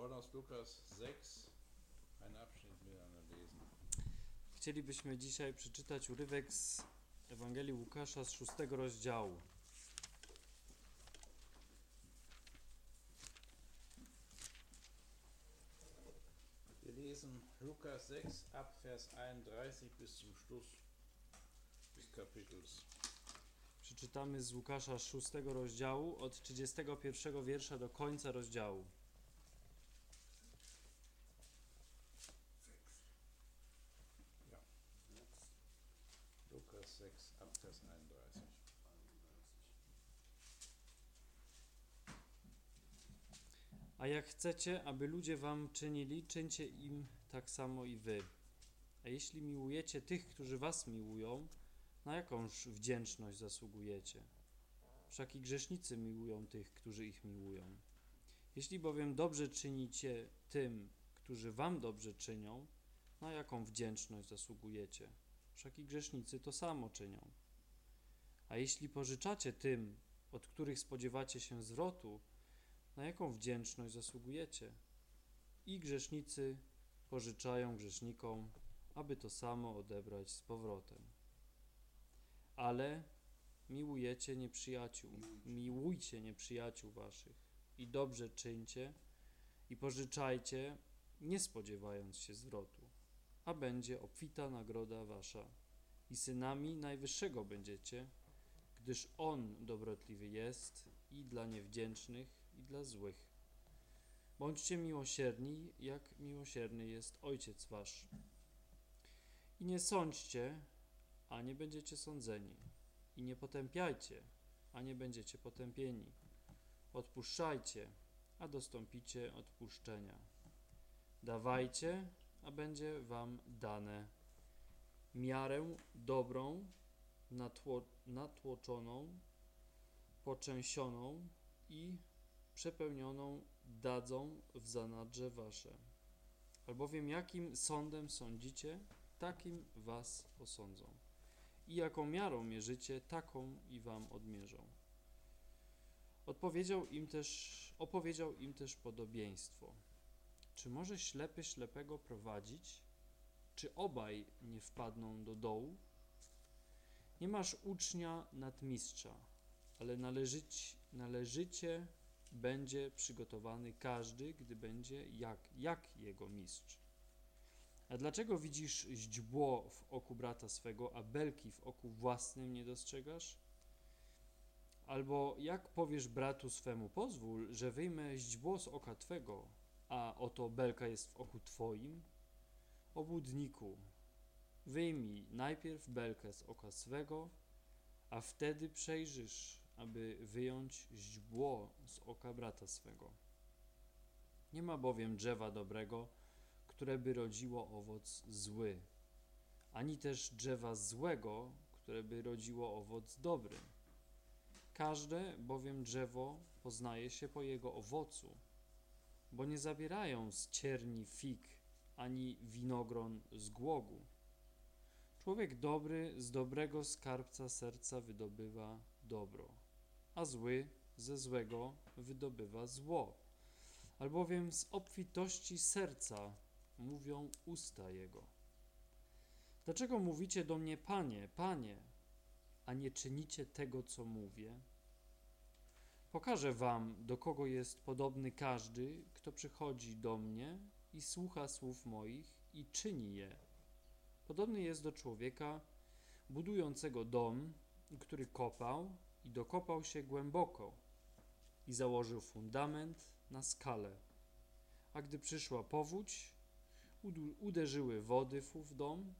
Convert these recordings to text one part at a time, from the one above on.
wollen aus Lukas 6 einen Abschnitt miteinander lesen. Chcielibyśmy dzisiaj przeczytać urywek z Ewangelii Łukasza z szóstego rozdziału. Wir lesen Lukas 6 ab Vers 31 bis zum Schluss des Kapitels. Przeczytamy z Łukasza z szóstego rozdziału od 31 wiersza do końca rozdziału. Lukas 6 ab Vers 31. A jak chcecie, aby ludzie wam czynili, czyńcie im tak samo i wy. A jeśli miłujecie tych, którzy was miłują, na jakąż wdzięczność zasługujecie? Wszak i grzesznicy miłują tych, którzy ich miłują. Jeśli bowiem dobrze czynicie tym, którzy wam dobrze czynią, na jaką wdzięczność zasługujecie? Wszak i grzesznicy to samo czynią. A jeśli pożyczacie tym, od których spodziewacie się zwrotu, na jaką wdzięczność zasługujecie? I grzesznicy pożyczają grzesznikom, aby to samo odebrać z powrotem. Ale miłujecie nieprzyjaciół, miłujcie nieprzyjaciół waszych i dobrze czyńcie i pożyczajcie, nie spodziewając się zwrotu, a będzie obfita nagroda wasza i synami Najwyższego będziecie, gdyż On dobrotliwy jest i dla niewdzięcznych, i dla złych. Bądźcie miłosierni, jak miłosierny jest Ojciec Wasz. I nie sądźcie, a nie będziecie sądzeni. I nie potępiajcie, a nie będziecie potępieni. Odpuszczajcie, a dostąpicie odpuszczenia. Dawajcie, a będzie wam dane. Miarę dobrą, natło, natłoczoną, poczęsioną i przepełnioną dadzą w zanadrze wasze. Albowiem jakim sądem sądzicie, takim was osądzą. I jaką miarą mierzycie, taką i wam odmierzą. Odpowiedział im też, opowiedział im też podobieństwo. Czy może ślepy ślepego prowadzić? Czy obaj nie wpadną do dołu? Nie masz ucznia nadmistrza, ale należyć, należycie będzie przygotowany każdy, gdy będzie jak, jak jego mistrz. A dlaczego widzisz źdźbło w oku brata swego, a belki w oku własnym nie dostrzegasz? Albo jak powiesz bratu swemu, pozwól, że wyjmę źdźbło z oka twego, a oto belka jest w oku twoim? Obłudniku, wyjmij najpierw belkę z oka swego, a wtedy przejrzysz, aby wyjąć źdźbło z oka brata swego. Nie ma bowiem drzewa dobrego, które by rodziło owoc zły, ani też drzewa złego, które by rodziło owoc dobry. Każde bowiem drzewo poznaje się po jego owocu, bo nie zabierają z cierni fig, ani winogron z głogu. Człowiek dobry z dobrego skarbca serca wydobywa dobro, a zły ze złego wydobywa zło. Albowiem z obfitości serca mówią usta jego. Dlaczego mówicie do mnie, Panie, Panie, a nie czynicie tego, co mówię? Pokażę wam, do kogo jest podobny każdy, kto przychodzi do mnie i słucha słów moich i czyni je. Podobny jest do człowieka budującego dom, który kopał i dokopał się głęboko i założył fundament na skalę. A gdy przyszła powódź, uderzyły wody w dom,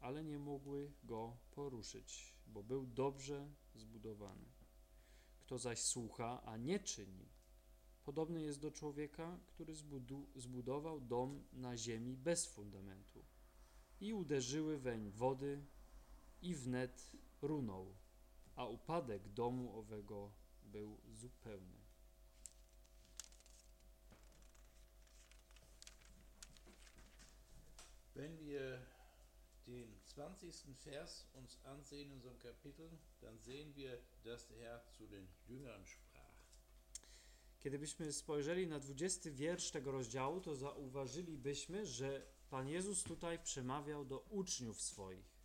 ale nie mogły go poruszyć, bo był dobrze zbudowany. Kto zaś słucha, a nie czyni, podobny jest do człowieka, który zbudował dom na ziemi bez fundamentu. I uderzyły weń wody, i wnet runął, a upadek domu owego był zupełny. Wenn wir den 20. Vers uns ansehen in unserem Kapitel, dann sehen wir, dass der Herr zu den Jüngern sprach. Kiedybyśmy spojrzeli na 20 wiersz tego rozdziału, to zauważylibyśmy, że Pan Jezus tutaj przemawiał do uczniów swoich.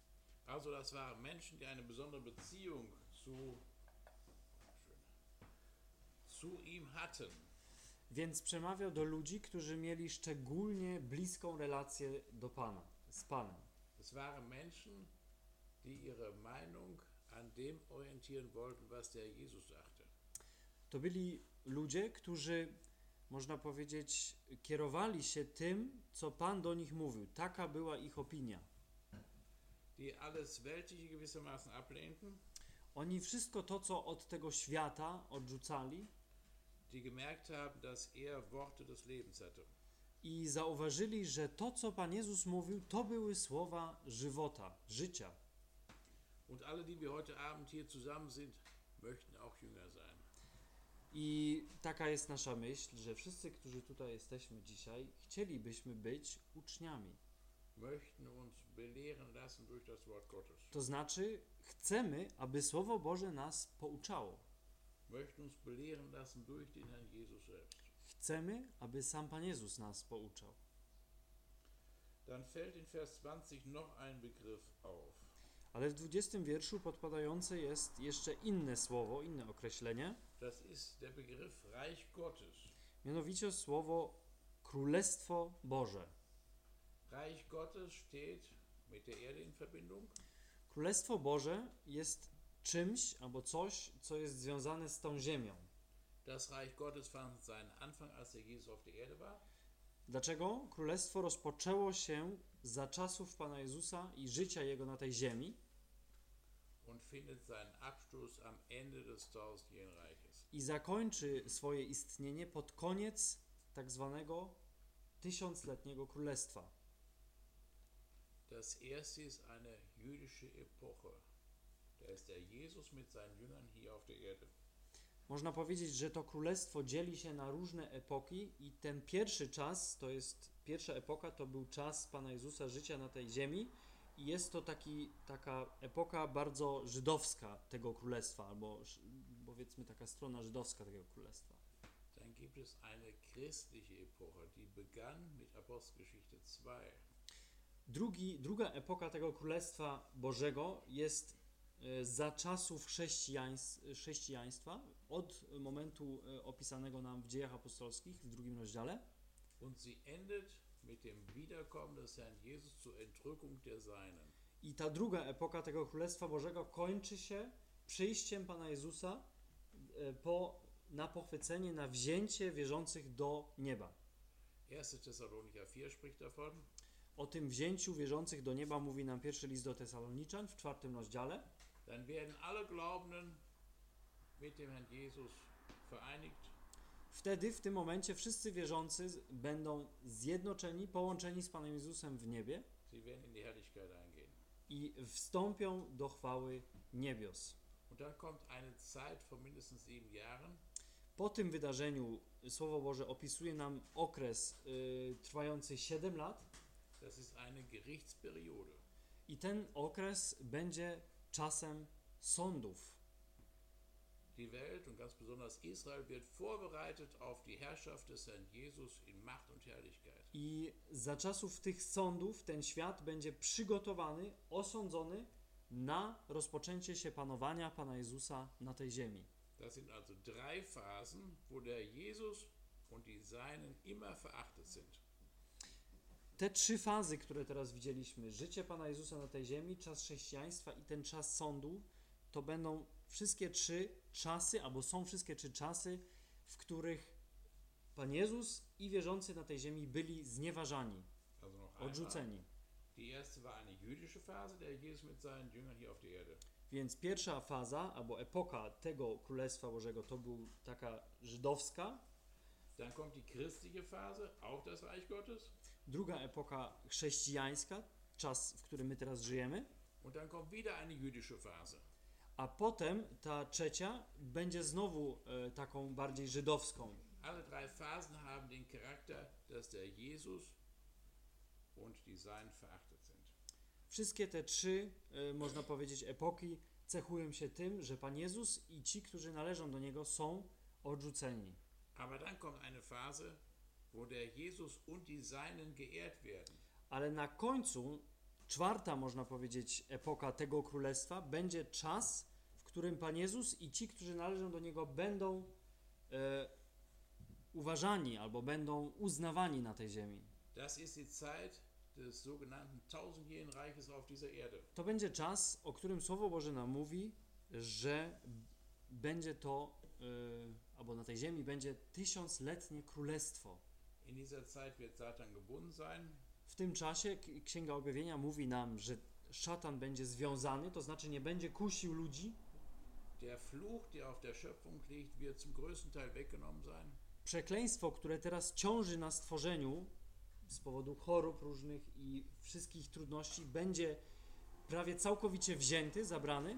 Also das waren Menschen, die eine besondere Beziehung zu, zu ihm hatten. Więc przemawiał do ludzi, którzy mieli szczególnie bliską relację do Pana, z Panem. Es waren Menschen, die ihre Meinung an dem orientieren wollten, was der Jesus sagte. To byli ludzie, którzy, można powiedzieć, kierowali się tym, co Pan do nich mówił. Taka była ich opinia. Die alles Weltliche gewissermaßen ablehnten, Oni wszystko to, co od tego świata odrzucali die gemerkt haben, dass er Worte des Lebens hatte. i zauważyli, że to, co Pan Jezus mówił, to były słowa żywota, życia. Und alle, die wir heute Abend hier zusammen sind, möchten auch Jünger sein. I taka jest nasza myśl, że wszyscy, którzy tutaj jesteśmy dzisiaj, chcielibyśmy być uczniami. To znaczy, chcemy, aby Słowo Boże nas pouczało. Chcemy, aby sam Pan Jezus nas pouczał. Dann fällt in Vers 20 noch ein Begriff auf. Ale w 20 wierszu podpadające jest jeszcze inne słowo, inne określenie, mianowicie słowo Królestwo Boże. Reich Gottes steht mit der Erde in Verbindung. Królestwo Boże jest czymś albo coś, co jest związane z tą ziemią. Das Reich Gottes fand seinen Anfang, als der Jesus auf der Erde war. Dlaczego królestwo rozpoczęło się za czasów Pana Jezusa i życia Jego na tej ziemi und findet seinen Abschluss am Ende des tausendjährigen Reiches. i zakończy swoje istnienie pod koniec tak zwanego tysiącletniego królestwa. Das erste ist eine jüdische Epoche. Da ist der Jesus mit seinen Jüngern hier auf der Erde. Można powiedzieć, że to królestwo dzieli się na różne epoki i ten pierwszy czas, to jest pierwsza epoka, to był czas Pana Jezusa życia na tej ziemi i jest to taki, taka epoka bardzo żydowska tego królestwa, albo powiedzmy taka strona żydowska tego królestwa. Dann gibt es eine christliche Epoche, die begann mit Apostelgeschichte 2. Drugi, druga epoka tego Królestwa Bożego jest e, za czasów chrześcijaństw, chrześcijaństwa, od momentu e, opisanego nam w dziejach apostolskich w drugim rozdziale. Und sie endet mit dem Wiederkommen des Herrn Jesus zur Entrückung der Seinen. I ta druga epoka tego Królestwa Bożego kończy się przyjściem Pana Jezusa e, po, na pochwycenie, na wzięcie wierzących do nieba. 1. Thessalonicher 4 spricht davon. O tym wzięciu wierzących do nieba mówi nam pierwszy list do Tesaloniczan w czwartym rozdziale. Dann werden alle Glaubenden mit dem Herrn Jesus vereinigt Wtedy, w tym momencie, wszyscy wierzący będą zjednoczeni, połączeni z Panem Jezusem w niebie i wstąpią do chwały niebios. Po tym wydarzeniu Słowo Boże opisuje nam okres y, trwający 7 lat das ist eine Gerichtsperiode. i ten okres będzie czasem sądów. Die Welt und ganz besonders Israel wird vorbereitet auf die Herrschaft des Herrn Jesus in Macht und Herrlichkeit. I za czasów tych sądów ten świat będzie przygotowany, osądzony na rozpoczęcie się panowania Pana Jezusa na tej ziemi. Das sind also drei Phasen, wo der Jesus und die Seinen immer verachtet sind. Te trzy fazy, które teraz widzieliśmy, życie Pana Jezusa na tej ziemi, czas chrześcijaństwa i ten czas sądu, to będą wszystkie trzy czasy, albo są wszystkie trzy czasy, w których Pan Jezus i wierzący na tej ziemi byli znieważani, odrzuceni. Więc pierwsza faza, albo epoka tego Królestwa Bożego, to był taka żydowska. Dann kommt die christliche Phase, auch das Reich Gottes. Druga epoka chrześcijańska, czas, w którym my teraz żyjemy. Und dann kommt wieder eine jüdische Phase. A potem ta trzecia będzie znowu e, taką bardziej żydowską. Alle drei Phasen haben den Charakter, dass der Jesus und die Seinen verachtet sind. Wszystkie te trzy, e, można powiedzieć, epoki cechują się tym, że Pan Jezus i ci, którzy należą do Niego, są odrzuceni. Aber dann kommt eine Phase, wo der Jesus und die Seinen geehrt werden. Ale na końcu, czwarta można powiedzieć epoka tego królestwa, będzie czas, w którym Pan Jezus i ci, którzy należą do Niego, będą e, uważani albo będą uznawani na tej ziemi. Das ist die Zeit des sogenannten tausendjährigen Reiches auf dieser Erde. To będzie czas, o którym Słowo Boże nam mówi, że będzie to, e, albo na tej ziemi będzie tysiącletnie królestwo. W tym czasie Księga Objawienia mówi nam, że szatan będzie związany, to znaczy nie będzie kusił ludzi. Der Fluch, der auf der Schöpfung liegt, wird zum größten Teil weggenommen sein. Przekleństwo, które teraz ciąży na stworzeniu z powodu chorób różnych i wszystkich trudności, będzie prawie całkowicie wzięty, zabrany,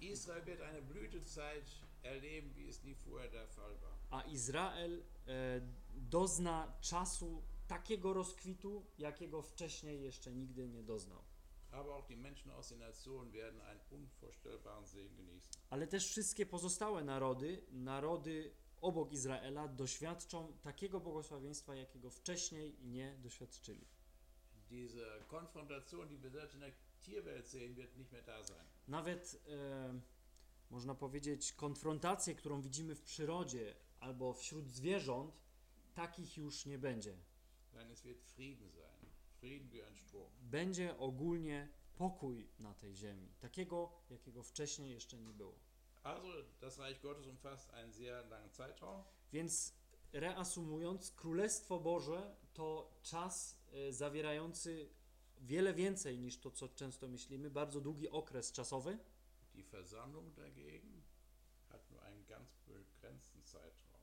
Israel wird eine Blütezeit erleben, wie es nie vorher der Fall war. a Izrael e, dozna czasu takiego rozkwitu, jakiego wcześniej jeszcze nigdy nie doznał. Ale też wszystkie pozostałe narody, narody obok Izraela, doświadczą takiego błogosławieństwa, jakiego wcześniej nie doświadczyli. Diese Konfrontation, die wir selbst in der Tierwelt sehen, wird nicht mehr da sein. Nawet e, można powiedzieć, konfrontację, którą widzimy w przyrodzie albo wśród zwierząt, takich już nie będzie. Będzie ogólnie pokój na tej ziemi, takiego, jakiego wcześniej jeszcze nie było. Also, das Reich Gottes umfasst einen sehr langen Zeitraum. Więc reasumując, Królestwo Boże to czas e, zawierający wiele więcej niż to, co często myślimy, bardzo długi okres czasowy, Die Versammlung dagegen hat nur einen ganz begrenzten Zeitraum.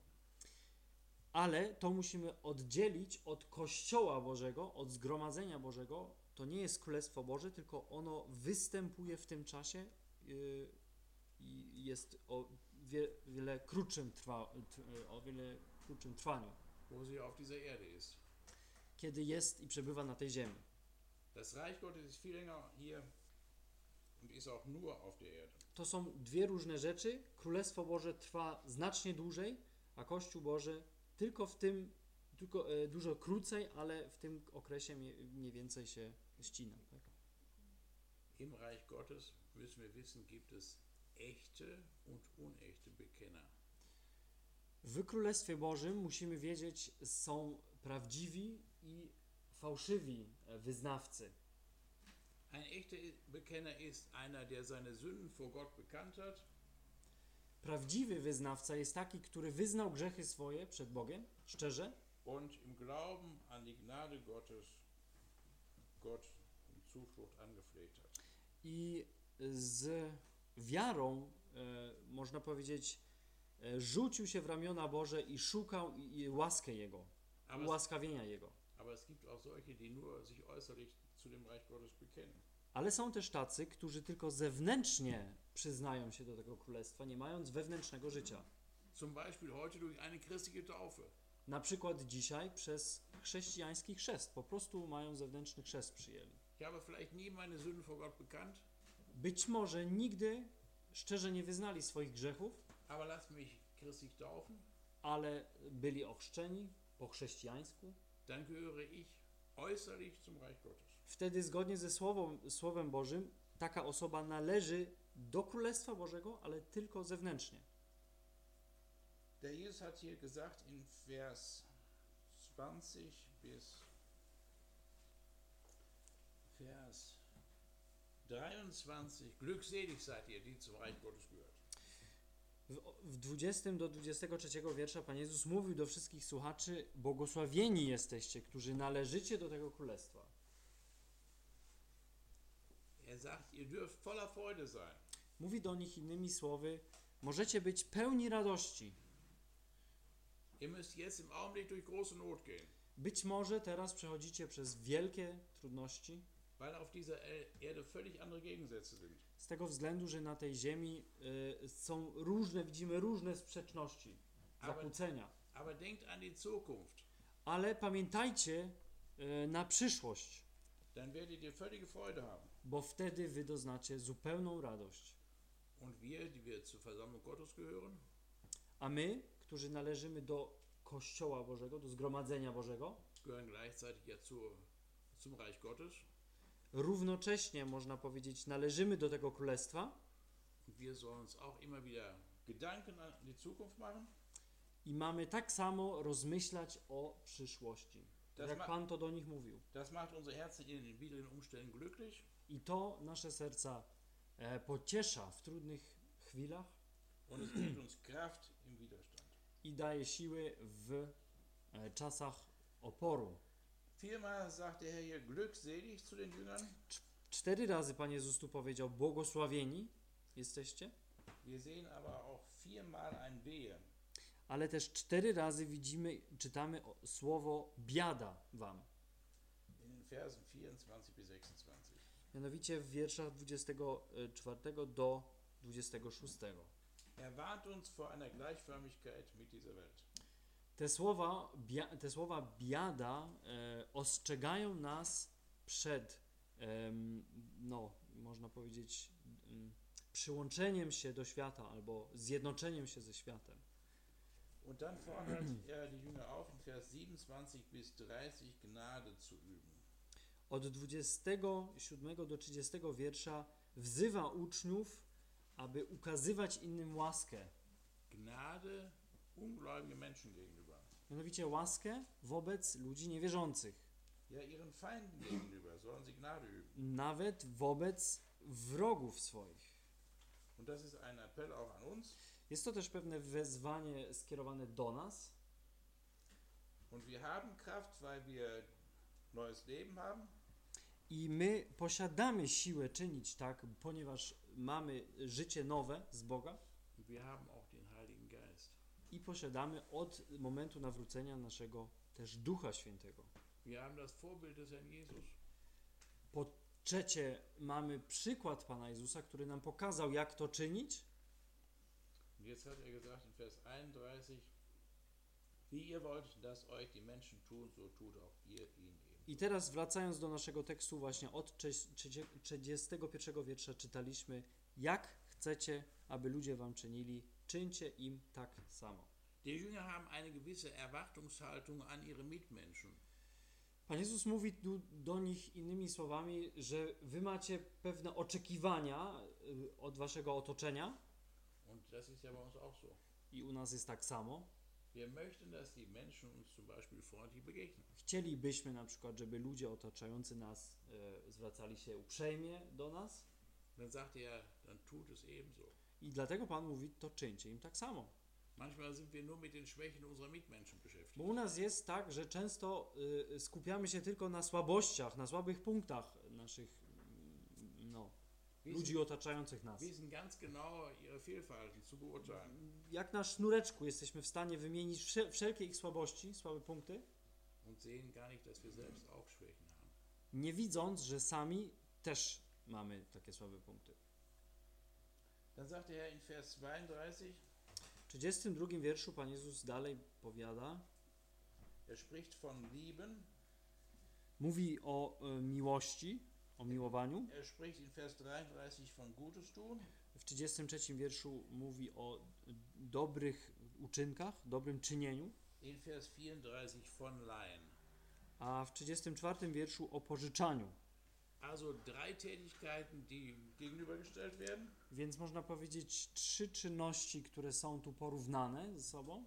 Ale to musimy oddzielić od Kościoła Bożego, od zgromadzenia Bożego. To nie jest Królestwo Boże, tylko ono występuje w tym czasie yy, i jest o wie, wiele krótszym trwa, o wiele krótszym trwaniu, kiedy jest i przebywa na tej ziemi. Das Reich Gottes ist viel länger hier. To są dwie różne rzeczy. Królestwo Boże trwa znacznie dłużej, a Kościół Boży tylko w tym, tylko e, dużo krócej, ale w tym okresie mniej więcej się ścina. Tak? Im Reich Gottes, müssen wir wissen, gibt es echte und unechte Bekenner. W Królestwie Bożym musimy wiedzieć, są prawdziwi i fałszywi e, wyznawcy. Ein echter Bekenner ist einer, der seine Sünden vor Gott bekannt hat Prawdziwy wyznawca jest taki, który wyznał grzechy swoje przed Bogiem, szczerze, und im Glauben an die Gnade Gottes Gott um Zuflucht angefleht hat. i z wiarą, e, można powiedzieć, e, rzucił się w ramiona Boże i szukał i, i łaskę Jego, Aber ułaskawienia Jego. aber es gibt auch solche, die nur sich äußerlich zu dem Reich Gottes bekennen. Ale są też tacy, którzy tylko zewnętrznie przyznają się do tego królestwa, nie mając wewnętrznego życia. Zum Beispiel heute durch eine christliche Taufe. Na przykład dzisiaj przez chrześcijański chrzest, po prostu mają zewnętrzny chrzest przyjęli. Ich habe vielleicht nie meine Sünden vor Gott bekannt, Być może nigdy szczerze nie wyznali swoich grzechów, aber lass mich christlich taufen, ale byli ochrzczeni po chrześcijańsku. dann gehöre ich äußerlich zum Reich Gottes. Wtedy zgodnie ze słowem, słowem Bożym taka osoba należy do Królestwa Bożego, ale tylko zewnętrznie. Der Jesus hat hier gesagt in Vers 20 bis Vers 23, glückselig seid ihr, die zum Reich Gottes gehört. W, w 20 do 23 wiersza Pan Jezus mówił do wszystkich słuchaczy: Błogosławieni jesteście, którzy należycie do tego królestwa. Er sagt, ihr dürft voller Freude sein. Mówi do nich innymi słowy: Możecie być pełni radości. Być może teraz przechodzicie przez wielkie trudności, sind. z tego względu, że na tej ziemi y, są różne, widzimy różne sprzeczności, zakłócenia. Aber Zukunft, Ale pamiętajcie y, na przyszłość, bo wtedy wy doznacie zupełną radość. Und wir, die wir zur Versammlung Gottes gehören, A my, którzy należymy do Kościoła Bożego, do zgromadzenia Bożego, gehören gleichzeitig ja zu, zum Reich Gottes. równocześnie można powiedzieć, należymy do tego królestwa wir sollen uns auch immer wieder Gedanken an die Zukunft machen. i mamy tak samo rozmyślać o przyszłości. Das, Jak ma Pan to do nich mówił. das macht unsere Herzen in den widrigen Umständen glücklich I to nasze serca pociesza w trudnych chwilach i daje siły w e, czasach oporu. Cztery razy Pan Jezus tu powiedział: Błogosławieni jesteście, ale też cztery razy widzimy, czytamy słowo biada wam. In den Versen 24 bis 26. Mianowicie w wierszach 24 do 26. Er warnt uns vor einer Gleichförmigkeit mit dieser Welt. Te słowa, bia, te słowa biada e, ostrzegają nas przed, em, no, można powiedzieć, em, przyłączeniem się do świata albo zjednoczeniem się ze światem. Und dann fordert er die Jünger auf, in Vers 27 bis 30 Gnade zu üben. Od 27 do 30 wiersza wzywa uczniów, aby ukazywać innym łaskę. Gnade ungläubigen Menschen gegenüber. Mianowicie łaskę wobec ludzi niewierzących. Ja, ihren Feinden gegenüber sollen sie Gnade üben. Nawet wobec wrogów swoich. Und das ist ein Appell auch an uns. Jest to też pewne wezwanie skierowane do nas. Und wir haben Kraft, weil wir neues Leben haben. I my posiadamy siłę czynić tak, ponieważ mamy życie nowe z Boga i posiadamy od momentu nawrócenia naszego też Ducha Świętego. Po trzecie, mamy przykład Pana Jezusa, który nam pokazał, jak to czynić. Jetzt hat er gesagt in Vers 31, wie ihr wollt, dass euch die Menschen tun, so tut auch ihr ihnen. I teraz wracając do naszego tekstu, właśnie od trze- trzedzie- 31 wiersza czytaliśmy, jak chcecie, aby ludzie wam czynili, czyńcie im tak samo. Die Jünger haben eine gewisse Erwartungshaltung an ihre Mitmenschen. Pan Jezus mówi tu do nich innymi słowami, że wy macie pewne oczekiwania y, od waszego otoczenia Und das ist ja bei uns auch so. i u nas jest tak samo. Chcielibyśmy na przykład, żeby ludzie otaczający nas e, zwracali się uprzejmie do nas Dann sagt er, dann tut es ebenso. i dlatego Pan mówi, to czyńcie im tak samo. Manchmal sind wir nur mit den Schwächen unserer Mitmenschen beschäftigt. Bo u nas jest tak, że często y, skupiamy się tylko na słabościach, na słabych punktach naszych ludzi otaczających nas. Jak na sznureczku jesteśmy w stanie wymienić wszel- wszelkie ich słabości, słabe punkty, nie widząc, że sami też mamy takie słabe punkty. Dann sagt er in Vers 32, W 32 wierszu Pan Jezus dalej powiada, er spricht von Lieben, mówi o y, miłości, o miłowaniu. er spricht in Vers 33 von Gutes tun, W 33 wierszu mówi o dobrych uczynkach, dobrym czynieniu, in Vers 34 von Leihen. a w 34 wierszu o pożyczaniu. Also drei Tätigkeiten, die gegenübergestellt werden. Więc można powiedzieć trzy czynności, które są tu porównane ze sobą,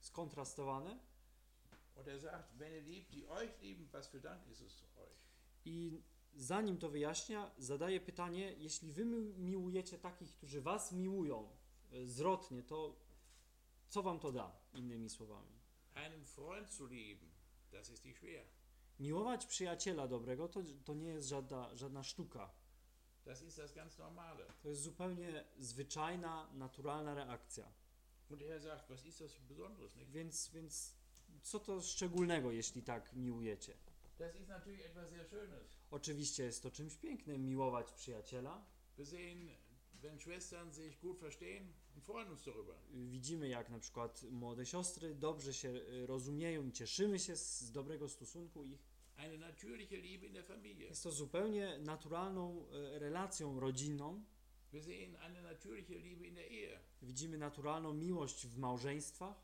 skontrastowane. Und er sagt, wenn ihr liebt, die euch lieben, was für Dank ist es euch? I zanim to wyjaśnia, zadaje pytanie: jeśli wy mi- miłujecie takich, którzy was miłują e, zwrotnie, to co wam to da? Innymi słowami. Einen Freund zu lieben, das ist nicht schwer. Miłować przyjaciela dobrego to, to nie jest żadna, żadna sztuka. Das ist das ganz Normale. To jest zupełnie zwyczajna, naturalna reakcja. Und er sagt, was ist das Besonderes? Nicht? Więc, więc co to szczególnego, jeśli tak miłujecie? Oczywiście jest to czymś pięknym miłować przyjaciela. Widzimy, jak na przykład młode siostry dobrze się y, rozumieją i cieszymy się z, dobrego stosunku ich. Jest to zupełnie naturalną y, relacją rodzinną. Widzimy naturalną miłość w małżeństwach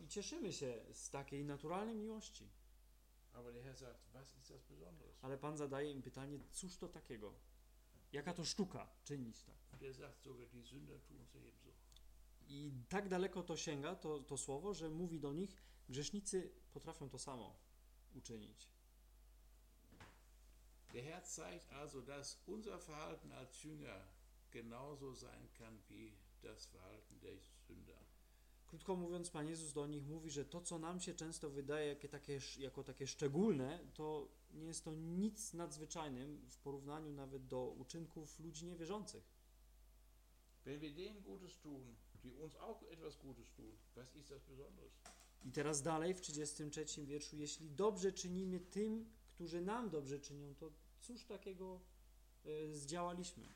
i cieszymy się z takiej naturalnej miłości. Ale Pan zadaje im pytanie, cóż to takiego? Jaka to sztuka czynić tak? I tak daleko to sięga, to, to słowo, że mówi do nich, grzesznicy potrafią to samo uczynić. Der Herr zeigt also, dass unser Verhalten als Jünger genauso sein kann wie das Verhalten der Sünder. Krótko mówiąc, Pan Jezus do nich mówi, że to, co nam się często wydaje jakie takie, jako takie szczególne, to nie jest to nic nadzwyczajnym w porównaniu nawet do uczynków ludzi niewierzących. Wenn wir denen Gutes tun, die uns auch etwas Gutes tun, was ist das Besonderes? I teraz dalej w 33 wierszu, jeśli dobrze czynimy tym, którzy nam dobrze czynią, to cóż takiego e, zdziałaliśmy?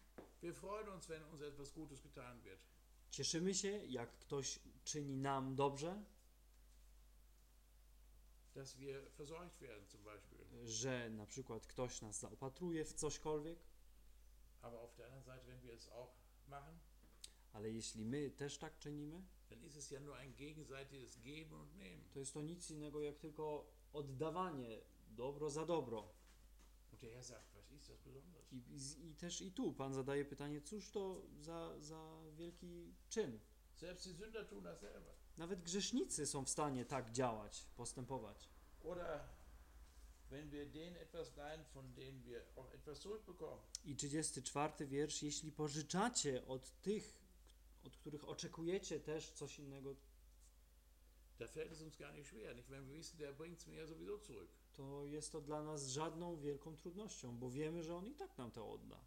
Wir freuen uns, wenn uns etwas Gutes getan wird. Cieszymy się, jak ktoś czyni nam dobrze, że na przykład ktoś nas zaopatruje w cośkolwiek, ale jeśli my też tak czynimy, to jest to nic innego jak tylko oddawanie dobro za dobro. I, i, i też i tu Pan zadaje pytanie, cóż to za, za wielki czyn? Nawet grzesznicy są w stanie tak działać, postępować. I 34 wiersz, jeśli pożyczacie od tych, od których oczekujecie też coś innego, to jest to dla nas żadną wielką trudnością, bo wiemy, że On i tak nam to odda.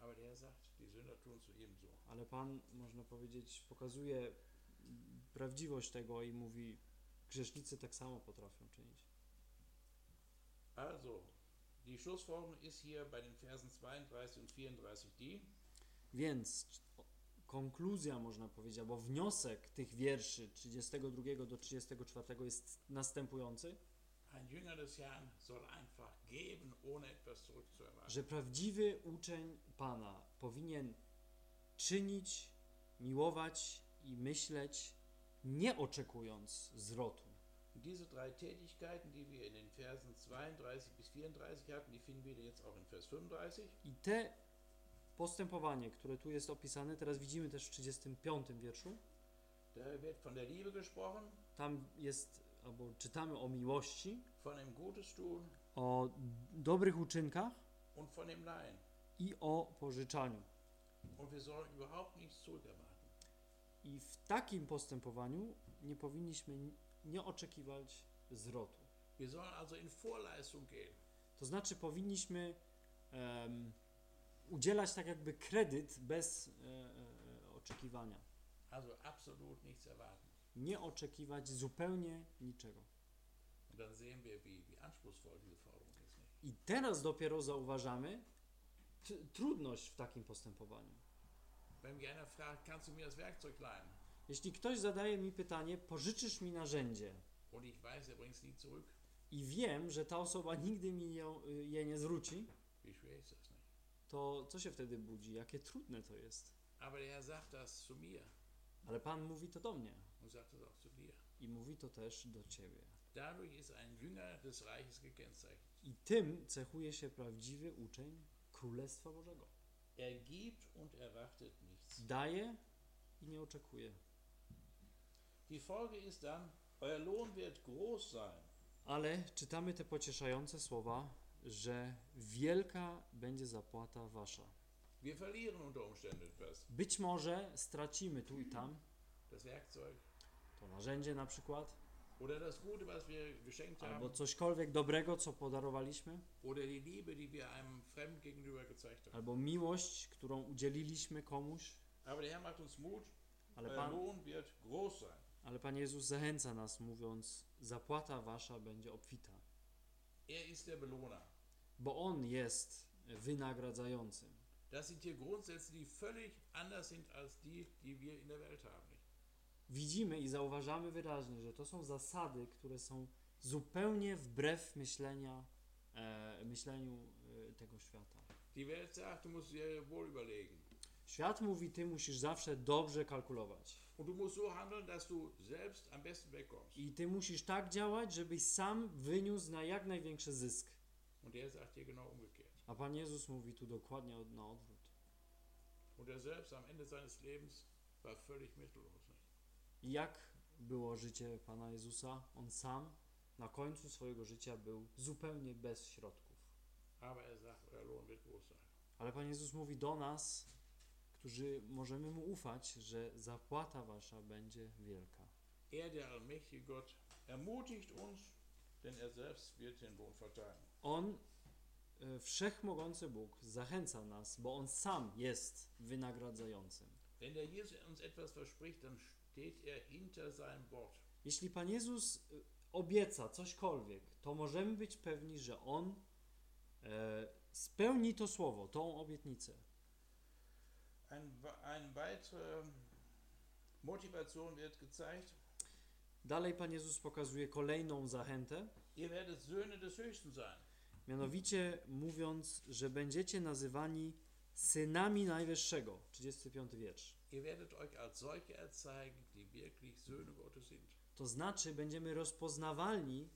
Aber der Herr sagt, die Sünder tun so. Ale Pan, można powiedzieć, pokazuje prawdziwość tego i mówi, grzesznicy tak samo potrafią czynić. Also, die Schlussfolgerung ist hier bei den Versen 32 und 34 die, Więc konkluzja, można powiedzieć, albo wniosek tych wierszy 32 do 34 jest następujący, że prawdziwy uczeń Pana powinien czynić, miłować i myśleć, nie oczekując zwrotu. Diese drei Tätigkeiten, die wir in den Versen 32 bis 34 hatten, die finden wir jetzt auch in Vers 35. I te postępowanie, które tu jest opisane, teraz widzimy też w 35 wierszu, Da wird von der Liebe gesprochen, tam jest, albo czytamy o miłości, von dem Gutes tun o dobrych uczynkach und von dem Leihen. i o pożyczaniu. I w takim postępowaniu nie powinniśmy nie oczekiwać zwrotu. To znaczy powinniśmy em, udzielać tak jakby kredyt bez e, e, oczekiwania. Also absolut nichts erwarten. Nie oczekiwać zupełnie niczego. I teraz dopiero zauważamy trudność w takim postępowaniu. Jeśli ktoś zadaje mi pytanie, pożyczysz mi narzędzie. Er i wiem, że ta osoba nigdy mi je, je nie zwróci, to co się wtedy budzi? Jakie trudne to jest. Ale Pan mówi to do mnie. I mówi to też do Ciebie. I tym cechuje się prawdziwy uczeń Królestwa Bożego. Er gibt und erwartet nichts. Daje i nie oczekuje. Die Folge ist dann, euer Lohn wird groß sein. Ale czytamy te pocieszające słowa, że wielka będzie zapłata wasza. Wir verlieren unter Umständen etwas. Być może stracimy tu i tam Das Werkzeug to narzędzie na przykład, oder das Gute, was wir geschenkt albo cośkolwiek dobrego, co podarowaliśmy, oder die Liebe, die wir einem Fremden gegenüber gezeigt haben. albo miłość, którą udzieliliśmy komuś, Aber der Herr macht uns Mut, ale Pan, ale Pan Jezus zachęca nas, mówiąc: Zapłata wasza będzie obfita, Er ist der Belohner. bo On jest wynagradzającym. Das sind hier Grundsätze, die völlig anders sind als die, die wir in der Welt haben. Widzimy i zauważamy wyraźnie, że to są zasady, które są zupełnie wbrew myślenia, e, myśleniu e, tego świata. Świat mówi, ty musisz zawsze dobrze kalkulować. I ty musisz tak działać, żebyś sam wyniósł na jak największy zysk. A Pan Jezus mówi tu dokładnie na odwrót. Und er selbst am Ende seines Lebens war völlig mittellos. Jak było życie Pana Jezusa? On sam na końcu swojego życia był zupełnie bez środków. Ale Pan Jezus mówi do nas, którzy możemy Mu ufać, że zapłata Wasza będzie wielka. Er, der allmächtige Gott, ermutigt uns, denn er selbst wird den Lohn verteilen. On, e, wszechmogący Bóg, zachęca nas, bo On sam jest wynagradzającym. Wenn der Jesus uns etwas verspricht, dann er. Jeśli Pan Jezus e, obieca cośkolwiek, to możemy być pewni, że On e, spełni to słowo, tą obietnicę. Dalej Pan Jezus pokazuje kolejną zachętę, mianowicie mówiąc, że będziecie nazywani synami Najwyższego. 35 wiersz. Ihr werdet euch als solche erzeigen, die wirklich Söhne Gottes sind. To znaczy, będziemy rozpoznawalni,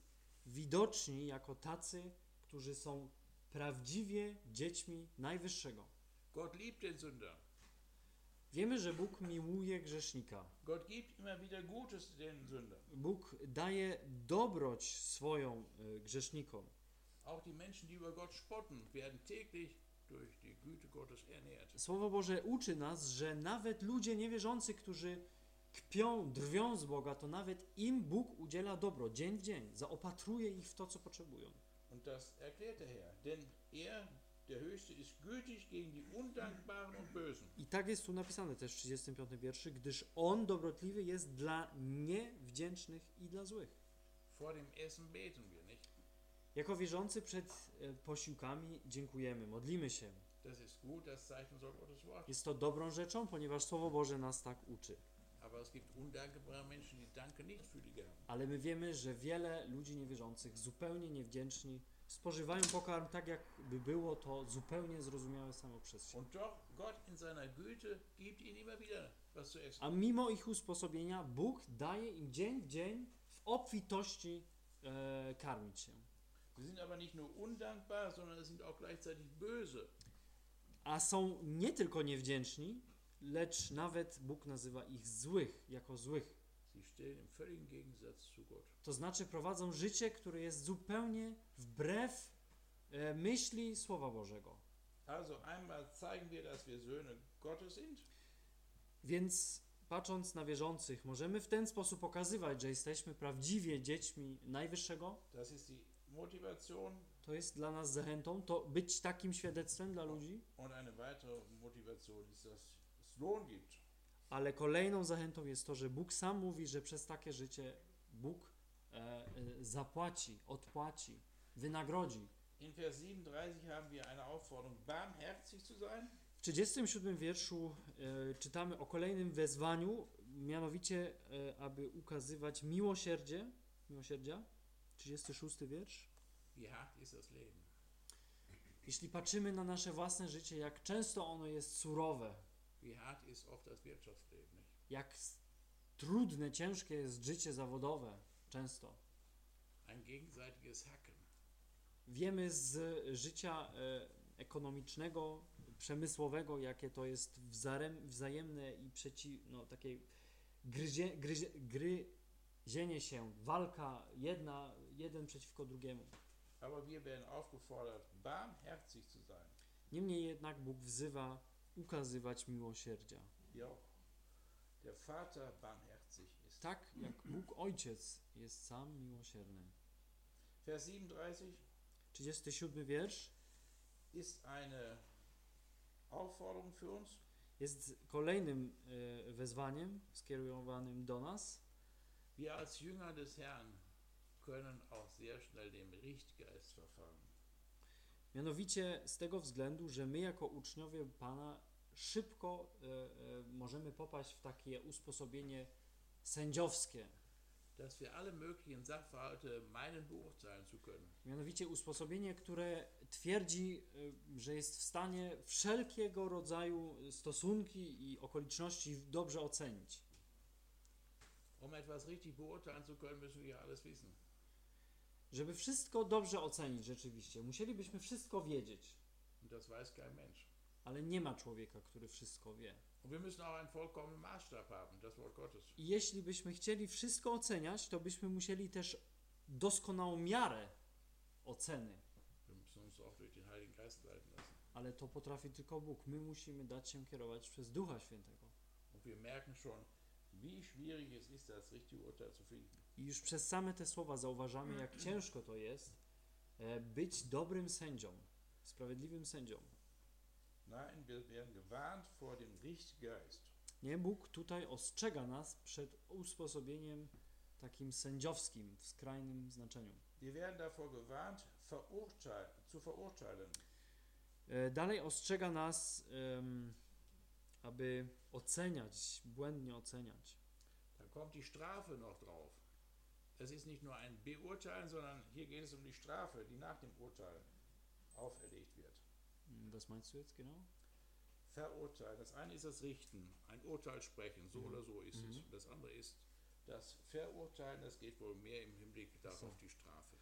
widoczni jako tacy, którzy są prawdziwie dziećmi Najwyższego. Gott liebt den Sünder. Wiemy, że Bóg miłuje grzesznika. Gott gibt immer wieder Gutes den Sündern. Bóg daje dobroć swoją y, grzesznikom. Auch die Menschen, die über Gott spotten, werden täglich Słowo Boże uczy nas, że nawet ludzie niewierzący, którzy kpią, drwią z Boga, to nawet im Bóg udziela dobro dzień w dzień, zaopatruje ich w to, co potrzebują. Und das erklärt der Herr. Denn er, der Höchste, ist gegen die Undankbaren und Bösen. I tak jest tu napisane też w 35 wierszy, gdyż On dobrotliwy jest dla niewdzięcznych i dla złych. Vor dem Essen beten wir. Jako wierzący przed e, posiłkami dziękujemy, modlimy się. Jest to dobrą rzeczą, ponieważ Słowo Boże nas tak uczy. Ale my wiemy, że wiele ludzi niewierzących, zupełnie niewdzięczni, spożywają pokarm tak, jakby było to zupełnie zrozumiałe samo przez essen. A mimo ich usposobienia, Bóg daje im dzień w dzień w obfitości e, karmić się. Sie sind aber nicht nur undankbar, sondern sind auch gleichzeitig böse. A są nie tylko niewdzięczni, lecz nawet Bóg nazywa ich złych, jako złych. To znaczy prowadzą życie, które jest zupełnie wbrew e, myśli Słowa Bożego. Also einmal zeigen wir, dass wir Söhne Gottes sind. Więc patrząc na wierzących, możemy w ten sposób pokazywać, że jesteśmy prawdziwie dziećmi Najwyższego. Das ist die Motivation. To jest dla nas zachętą, to być takim świadectwem dla ludzi. Ale kolejną zachętą jest to, że Bóg sam mówi, że przez takie życie Bóg e, e, zapłaci, odpłaci, wynagrodzi. In Vers 37 haben wir eine Aufforderung, barmherzig zu sein, W 37 wierszu e, czytamy o kolejnym wezwaniu, mianowicie, e, aby ukazywać miłosierdzie, miłosierdzia. 36 wiersz. Jeśli patrzymy na nasze własne życie, jak często ono jest surowe, jak trudne, ciężkie jest życie zawodowe, często. Wiemy z życia e, ekonomicznego, przemysłowego, jakie to jest wzajemne i przeci, no, takie gryzie, gryzie, gryzienie się, walka jedna, jeden przeciwko drugiemu. Aber wir werden aufgefordert, barmherzig zu sein. Niemniej jednak Bóg wzywa ukazywać miłosierdzia. Auch der Vater barmherzig ist. Tak jak Bóg Ojciec jest sam miłosierny. Vers 37 37 wiersz ist eine Aufforderung für uns. jest kolejnym e, wezwaniem skierowanym do nas. Wir als Jünger des Herrn können auch sehr schnell dem Richtgeist verfallen. Mianowicie z tego względu, że my jako uczniowie Pana szybko e, e, możemy popaść w takie usposobienie sędziowskie. dass wir alle möglichen Sachverhalte meinen beurteilen zu können. Mianowicie usposobienie, które twierdzi, y, że jest w stanie wszelkiego rodzaju stosunki i okoliczności dobrze ocenić. Um etwas richtig beurteilen zu können, müssen wir alles wissen. Żeby wszystko dobrze ocenić rzeczywiście, musielibyśmy wszystko wiedzieć, das weiß kein Mensch. ale nie ma człowieka, który wszystko wie. Wir müssen auch einen vollkommenen Maßstab haben, das Wort Gottes. I jeśli byśmy chcieli wszystko oceniać, to byśmy musieli też doskonałą miarę oceny, Wir müssen uns auch durch den Heiligen Geist leiten lassen. ale to potrafi tylko Bóg. My musimy dać się kierować przez Ducha Świętego. Und wir merken schon, wie schwierig es ist, das richtige Urteil zu finden. I już przez same te słowa zauważamy, jak ciężko to jest e, być dobrym sędzią, sprawiedliwym sędzią. Nein, wir werden gewarnt vor dem Richtgeist. Nie, Bóg tutaj ostrzega nas przed usposobieniem takim sędziowskim w skrajnym znaczeniu. Wir werden davor gewarnt, verurteil zu verurteilen. E, Dalej ostrzega nas, em, aby oceniać, błędnie oceniać. Da kommt die Strafe noch drauf. Es ist nicht nur ein Beurteilen, sondern hier geht es um die Strafe, die nach dem Urteil auferlegt wird. Hm, Was meinst du jetzt genau? Verurteilen. Das eine ist das Richten, ein Urteil sprechen, so Mhm. oder so ist es. Mhm. Das andere ist das Verurteilen, das geht wohl mehr im Hinblick darauf die Strafe.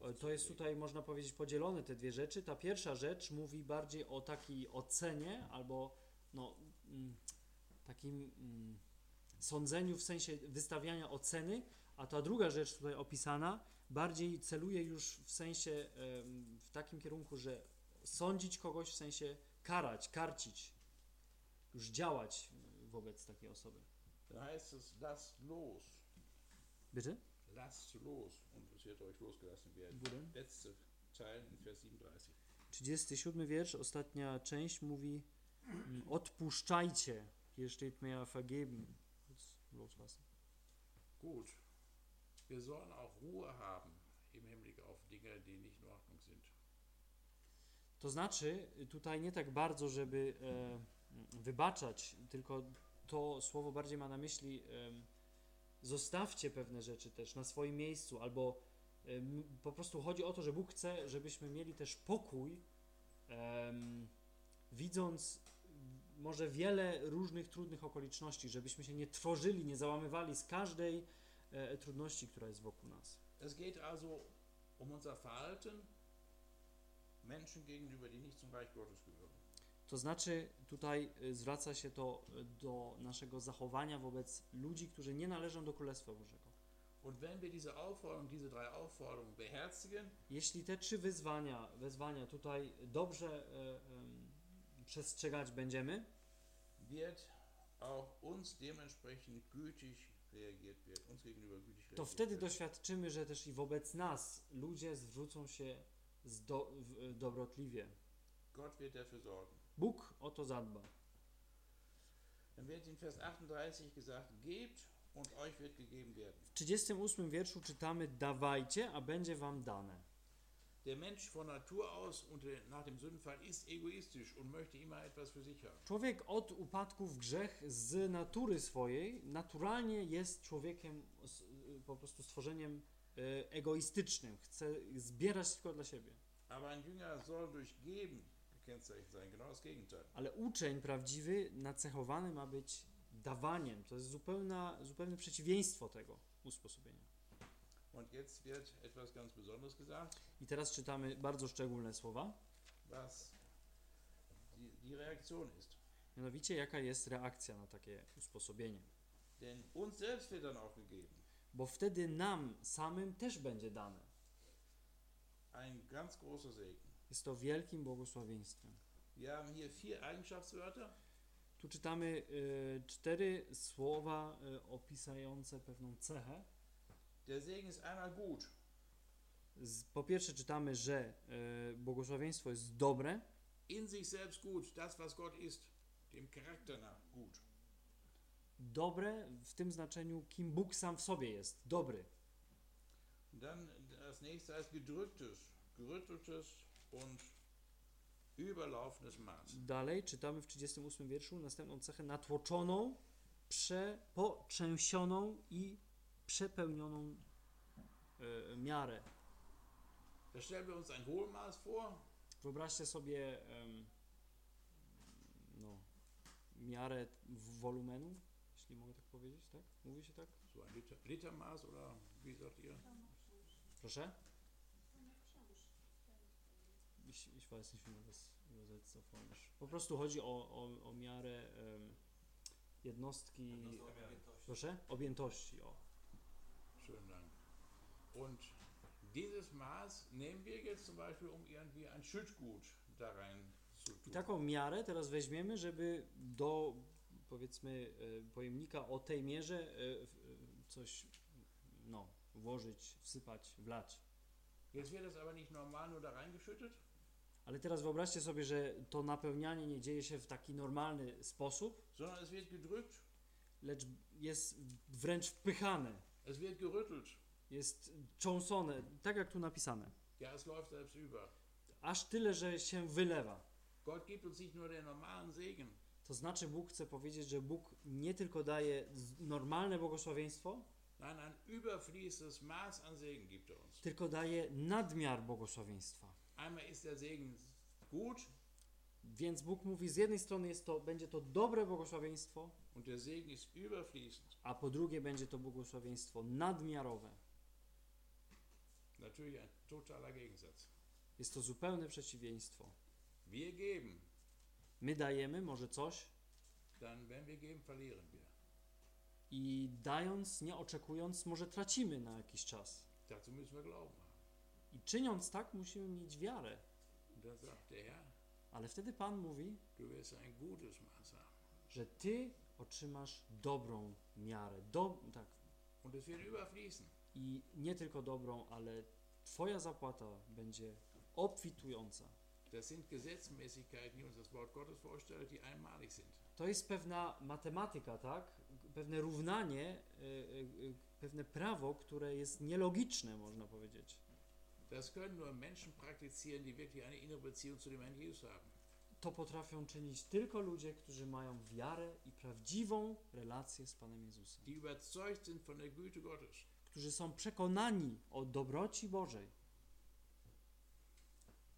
O, To jest tutaj, można powiedzieć, podzielone te dwie rzeczy. Ta pierwsza rzecz mówi bardziej o takiej ocenie albo no, mm, takim mm, sądzeniu w sensie wystawiania oceny, a ta druga rzecz tutaj opisana bardziej celuje już w sensie w takim kierunku, że sądzić kogoś w sensie karać, karcić, już działać wobec takiej osoby. Da heißt es, lasst los. Bitte? Lasst los und es wird euch losgelassen werden. Budę? Letzte Teil in Vers 37. 37 wiersz, ostatnia część mówi odpuszczajcie, hier steht mehr vergeben. Loslassen. Gut. Wir sollen auch Ruhe haben im Hinblick auf Dinge, die nicht in Ordnung sind. To znaczy, tutaj nie tak bardzo, żeby e, wybaczać, tylko to słowo bardziej ma na myśli em, zostawcie pewne rzeczy też na swoim miejscu, albo em, po prostu chodzi o to, że Bóg chce, żebyśmy mieli też pokój, widząc może wiele różnych trudnych okoliczności, żebyśmy się nie trwożyli, nie załamywali z każdej e, trudności, która jest wokół nas. Es geht also um unser Verhalten Menschen gegenüber, die nicht zum Reich Gottes gehören. To znaczy, tutaj y, zwraca się to y, do naszego zachowania wobec ludzi, którzy nie należą do Królestwa Bożego. Und wenn wir diese Aufforderung, diese drei Aufforderungen beherzigen, Jeśli te trzy wyzwania, wezwania tutaj dobrze e, em, przestrzegać będziemy, wird auch uns dementsprechend gütig to wtedy doświadczymy, że też i wobec nas ludzie zwrócą się do, w, dobrotliwie. Bóg o to zadba. Dann wird in Vers 38 gesagt, gebt und euch wird gegeben werden. W 38 wierszu czytamy: Dawajcie, a będzie wam dane. Der Mensch von Natur aus und nach dem Sündenfall ist egoistisch und möchte immer etwas für sich haben. Człowiek od upadku w grzech z natury swojej naturalnie jest człowiekiem po prostu stworzeniem y, egoistycznym. Chce zbierać tylko dla siebie. Aber ein Jünger soll durch Geben gekennzeichnet sein, genau das Gegenteil. Ale uczeń prawdziwy nacechowany ma być dawaniem. To jest zupełna, zupełne przeciwieństwo tego usposobienia. I teraz czytamy bardzo szczególne słowa. was die, die Reaktion ist. Mianowicie, jaka jest reakcja na takie usposobienie. Denn uns selbst wird dann auch gegeben. Bo wtedy nam samym też będzie dane. Ein ganz großer Segen. Jest to wielkim błogosławieństwem. Wir haben hier vier Eigenschaftswörter. Tu czytamy y, cztery słowa y, opisujące pewną cechę. Der Segen ist einmal gut. Po pierwsze czytamy, że y, błogosławieństwo jest dobre, In sich selbst gut. Das, was Gott ist, dem Charakter nach gut. dobre w tym znaczeniu, kim Bóg sam w sobie jest, dobry. Dann das nächste heißt gedrücktes. Gerütteltes und überlaufendes Maß. Dalej czytamy w 38 wierszu następną cechę natłoczoną, prze, potrzęsioną i przepełnioną e, miarę. Stellen wir uns ein Hohlmaß vor, Wyobraźcie sobie em, no, miarę w- wolumenu, jeśli mogę tak powiedzieć, tak? Mówi się tak? so ein Liter, Litermaß oder wie sagt ihr? Proszę? Ich, ich weiß nicht, wie man das übersetzt auf Polnisch. Po prostu chodzi o, o, o miarę em, jednostki. Proszę? Objętości. O. Schönen Dank. Und dieses Maß nehmen wir jetzt zum Beispiel, um irgendwie ein Schüttgut da rein zu I tun. taką miarę teraz weźmiemy, żeby do powiedzmy e, pojemnika o tej mierze e, coś no, włożyć, wsypać, wlać. Jetzt wird das aber nicht normal nur da reingeschüttet, Ale teraz wyobraźcie sobie, że to napełnianie nie dzieje się w taki normalny sposób, sondern es wird gedrückt, lecz jest wręcz wpychane, es wird gerüttelt. jest cząsone, tak jak tu napisane. Ja, es läuft selbst über. Aż tyle, że się wylewa. Gott gibt uns nicht nur den normalen Segen, To znaczy Bóg chce powiedzieć, że Bóg nie tylko daje normalne błogosławieństwo, nein, ein überfließendes Maß an Segen gibt er uns. tylko daje nadmiar błogosławieństwa. Einmal ist der Segen gut Więc Bóg mówi, z jednej strony jest to, będzie to dobre błogosławieństwo, a po drugie będzie to błogosławieństwo nadmiarowe. Jest to zupełne przeciwieństwo. My dajemy może coś i dając, nie oczekując, może tracimy na jakiś czas. I czyniąc tak, musimy mieć wiarę. Dann sagt der Herr, Ale wtedy Pan mówi, że Ty otrzymasz dobrą miarę. Do, tak. I nie tylko dobrą, ale Twoja zapłata będzie obfitująca. To jest pewna matematyka, tak? Pewne równanie, y, y, y, pewne prawo, które jest nielogiczne, można powiedzieć. Das können nur Menschen praktizieren, die wirklich eine innere Beziehung zu dem Herrn Jesus haben. To potrafią czynić tylko ludzie, którzy mają wiarę i prawdziwą relację z Panem Jezusem. Die überzeugt sind von der Güte Gottes. Którzy są przekonani o dobroci Bożej.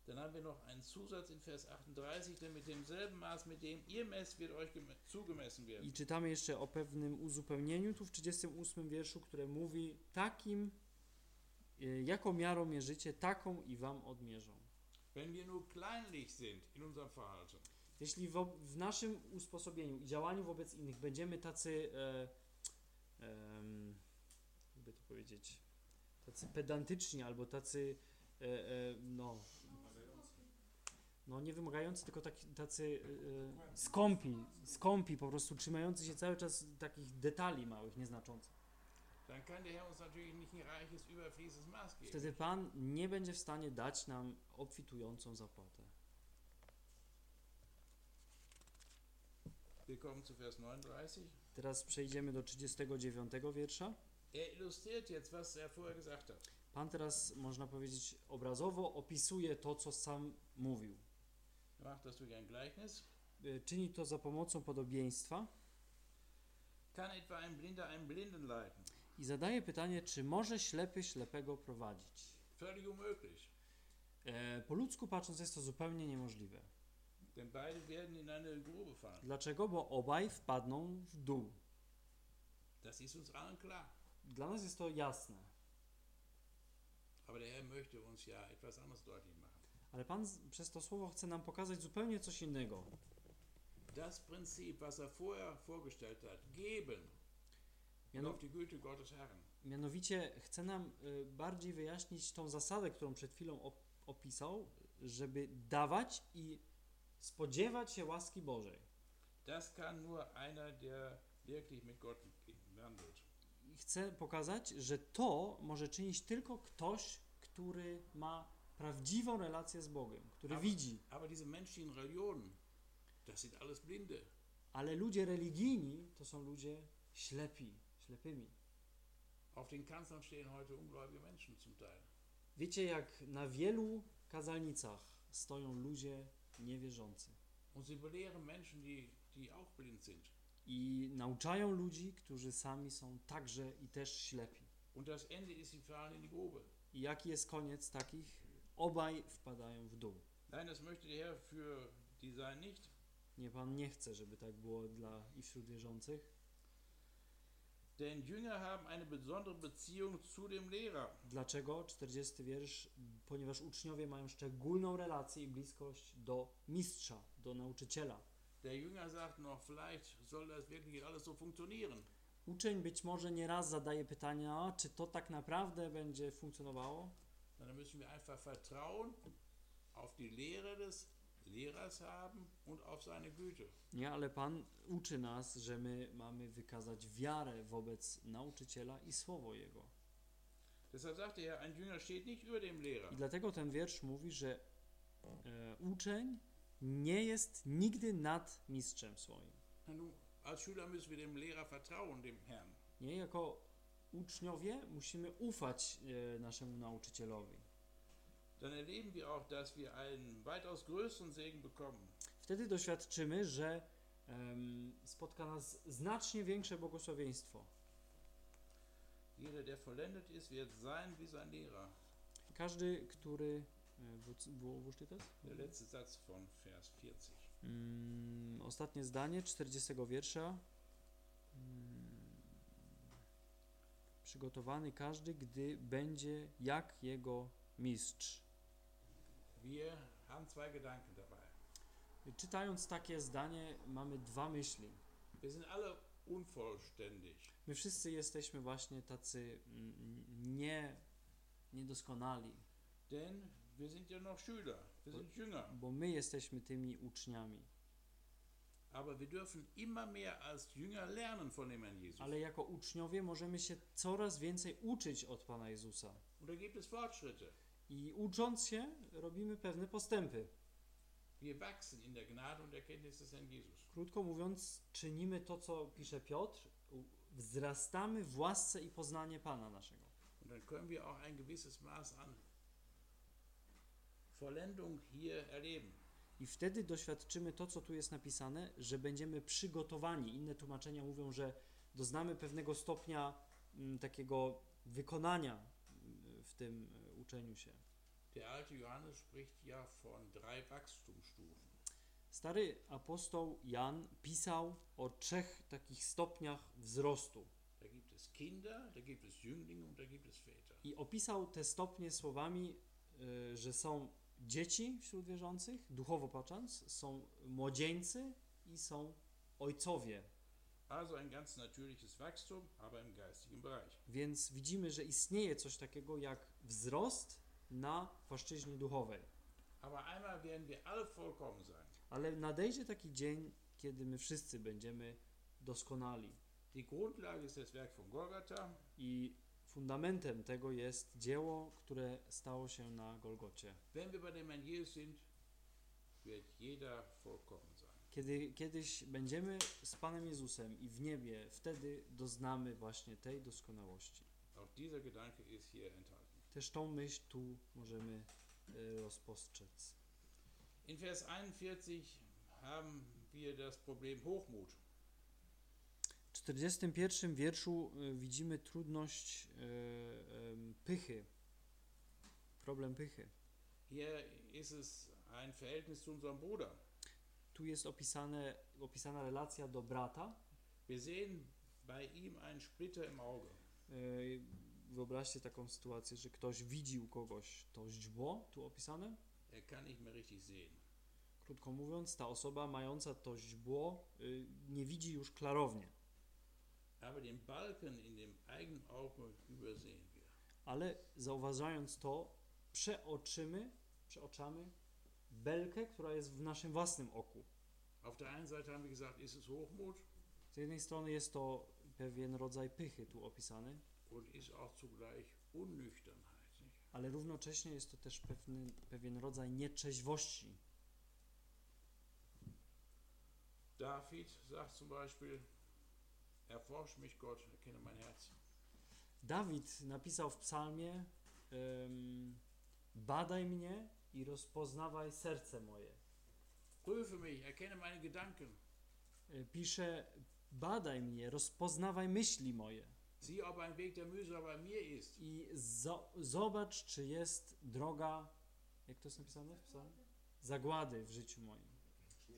Dann haben wir noch einen Zusatz in Vers 38, denn mit demselben Maß, mit dem ihr messt, wird euch geme- zugemessen werden. I czytamy jeszcze o pewnym uzupełnieniu tu w 38 wierszu, które mówi takim, jaką miarą mierzycie, taką i wam odmierzą. Jeśli wo, w naszym usposobieniu i działaniu wobec innych będziemy tacy, e, em, jakby to powiedzieć, tacy pedantyczni albo tacy, e, e, no, no nie wymagający, tylko taki, tacy e, skąpi, skąpi po prostu, trzymający się cały czas takich detali małych, nieznaczących. Wtedy Pan nie będzie w stanie dać nam obfitującą zapłatę. Wir kommen zu Vers 39. Teraz przejdziemy do 39 wiersza. Er er. Pan teraz, można powiedzieć, obrazowo opisuje to, co sam mówił. Y, Czyni to za pomocą podobieństwa Kann etwa ein Blinder einen Blinden leiten? I zadaje pytanie, czy może ślepy ślepego prowadzić. Völlig unmöglich. E, po ludzku patrząc, jest to zupełnie niemożliwe. Denn beide werden in eine Grube fallen. Dlaczego? Bo obaj wpadną w dół. Das ist uns allen klar. Dla nas jest to jasne. Aber der Herr möchte uns ja etwas anderes deutlich machen. Ale Pan przez to słowo chce nam pokazać zupełnie coś innego. Das Prinzip, was er vorher vorgestellt hat, geben mianowicie chce nam y, bardziej wyjaśnić tą zasadę, którą przed chwilą op- opisał, żeby dawać i spodziewać się łaski Bożej. das kann nur einer, der wirklich mit Gott wandelt. Chcę pokazać, że to może czynić tylko ktoś, który ma prawdziwą relację z Bogiem, który Aber- widzi. Aber diese menschlichen Religionen, das sind alles Blinde. Ale ludzie religijni to są ludzie ślepi, ślepymi. Auf den Kanzeln stehen heute ungläubige Menschen zum Teil. Wiecie, jak na wielu kazalnicach stoją ludzie niewierzący. Und sie belehren Menschen, die, die auch blind sind. i nauczają ludzi, którzy sami są także i też ślepi. Und das Ende ist, sie fallen in die Grube. I jaki jest koniec takich? Obaj wpadają w dół. Nein, das möchte der Herr für die sein nicht. Nie, Pan nie chce, żeby tak było dla i wśród wierzących. Denn Jünger haben eine besondere Beziehung zu dem Lehrer. Dlaczego? 40 wiersz. Ponieważ uczniowie mają szczególną relację i bliskość do mistrza, do nauczyciela. Der Jünger sagt noch, vielleicht soll das wirklich alles so funktionieren. Uczeń być może nieraz zadaje pytania, czy to tak naprawdę będzie funkcjonowało? Dann müssen wir einfach Vertrauen auf die Lehre des Lehrers haben und auf seine Güte. Nie, ale Pan uczy nas, że my mamy wykazać wiarę wobec nauczyciela i słowo jego. Deshalb sagt er ein Jünger steht nicht über dem Lehrer. I dlatego ten wiersz mówi, że e, uczeń nie jest nigdy nad mistrzem swoim. Als Schüler müssen wir dem Lehrer vertrauen, dem Herrn. Nie, jako uczniowie musimy ufać e, naszemu nauczycielowi. Dann erleben wir auch, dass wir einen weitaus größeren Segen bekommen. Wtedy doświadczymy, że em, spotka nas znacznie większe błogosławieństwo. Jeder, der vollendet ist, wird sein wie sein Lehrer. Każdy, który. wo, wo steht das? Der letzte Satz von Vers 40. Mm, ostatnie zdanie 40 wiersza. Mm, przygotowany każdy, gdy będzie jak jego mistrz. Wir haben zwei Gedanken dabei. Czytając takie zdanie, mamy dwa myśli. Wir sind alle unvollständig. My wszyscy jesteśmy właśnie tacy mm, nie, niedoskonali, Denn wir sind ja noch Schüler, wir sind Jünger. bo my jesteśmy tymi uczniami. Aber wir dürfen immer mehr als Jünger lernen von dem Herrn Jesus. Ale jako uczniowie możemy się coraz więcej uczyć od Pana Jezusa. Und da gibt es Fortschritte. I ucząc się, robimy pewne postępy. Krótko mówiąc, czynimy to, co pisze Piotr, wzrastamy w łasce i poznanie Pana naszego. Und dann können wir auch ein gewisses Maß an Vollendung hier erleben. I wtedy doświadczymy to, co tu jest napisane, że będziemy przygotowani. Inne tłumaczenia mówią, że doznamy pewnego stopnia mm, takiego wykonania mm, w tym uczeniu się. Der alte Johannes spricht ja von drei Wachstumsstufen. Stary apostoł Jan pisał o trzech takich stopniach wzrostu Da gibt es Kinder, da gibt es Jünglinge und da gibt es Väter. i opisał te stopnie słowami, y, że są dzieci wśród wierzących, duchowo patrząc, są młodzieńcy i są ojcowie. Also ein ganz natürliches Wachstum, aber im geistigen Bereich. Więc widzimy, że istnieje coś takiego jak wzrost na płaszczyźnie duchowej. Ale nadejdzie taki dzień, kiedy my wszyscy będziemy doskonali. I fundamentem tego jest dzieło, które stało się na Golgocie. Kiedy kiedyś będziemy z Panem Jezusem i w niebie, wtedy doznamy właśnie tej doskonałości. Auch dieser Gedanke ist hier enthalten. Też tą myśl tu możemy e, rozpostrzec. In Vers 41 haben wir das Problem Hochmut. W 41 wierszu e, widzimy trudność e, em, pychy. Problem pychy. Hier ist es ein Verhältnis zu unserem Bruder. Tu jest opisane, opisana relacja do brata. Wir sehen bei ihm einen Splitter im Auge. E, Wyobraźcie taką sytuację, że ktoś widzi u kogoś to źdźbło, tu opisane. Er kann nicht mehr richtig sehen. Krótko mówiąc, ta osoba mająca to źdźbło y, nie widzi już klarownie. Aber den Balken in dem eigenen Auge übersehen wir. Ale zauważając to, przeoczymy, przeoczamy belkę, która jest w naszym własnym oku. Auf der einen Seite haben wir gesagt, ist es Hochmut Z jednej strony jest to pewien rodzaj pychy tu opisany, ale równocześnie jest to też pewny, pewien rodzaj nieczeźwości. David sagt zum Beispiel, erforsch mich Gott, erkenne mein Herz. Dawid napisał w psalmie em, badaj mnie i rozpoznawaj serce moje. Prüfe mich, erkenne meine Gedanken. E, Pisze Badaj mnie, rozpoznawaj myśli moje Sieh, ob ein Weg der Mühsal bei mir ist. i zo- zobacz, czy jest droga, jak to jest napisane w psalmie? Zagłady w życiu moim.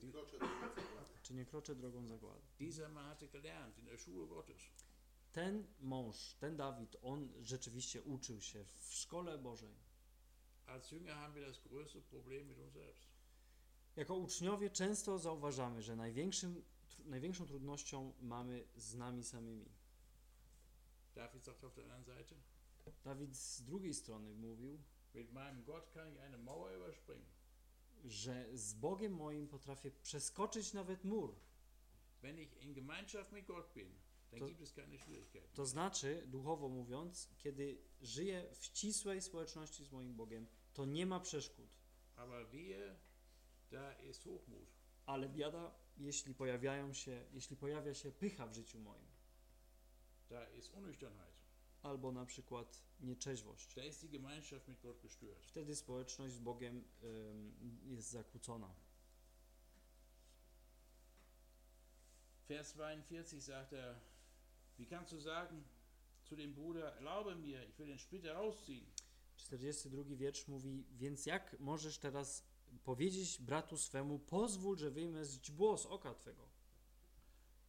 Nie kroczę końca pracy. Czy nie kroczę drogą zagłady? Dieser Mann hatte gelernt in der Schule Gottes. Ten mąż, ten Dawid, on rzeczywiście uczył się w szkole Bożej. Jako uczniowie często zauważamy, że największym, tr- największą trudnością mamy z nami samymi. David sagt auf der anderen Seite, Dawid z drugiej strony mówił, mit meinem Gott kann ich eine Mauer überspringen. że z Bogiem moim potrafię przeskoczyć nawet mur. Wenn ich in Gemeinschaft mit Gott bin, dann To- gibt es keine Schwierigkeiten. To znaczy, duchowo mówiąc, kiedy żyję w ścisłej społeczności z moim Bogiem, to nie ma przeszkód. Aber wehe, da ist Hochmut. Ale biada, jeśli pojawiają się, jeśli pojawia się pycha w życiu moim, Da ist Unnüchternheit. albo na przykład nieczeźwość. Da ist die Gemeinschaft mit Gott gestört. Wtedy społeczność z Bogiem ym, jest zakłócona. Vers 42 sagt er, wie kannst du sagen zu dem Bruder, erlaube mir, ich will den Splitter rausziehen. 42 wiersz mówi, więc jak możesz teraz powiedzieć bratu swemu, pozwól, że wyjmę źdźbło z oka twego.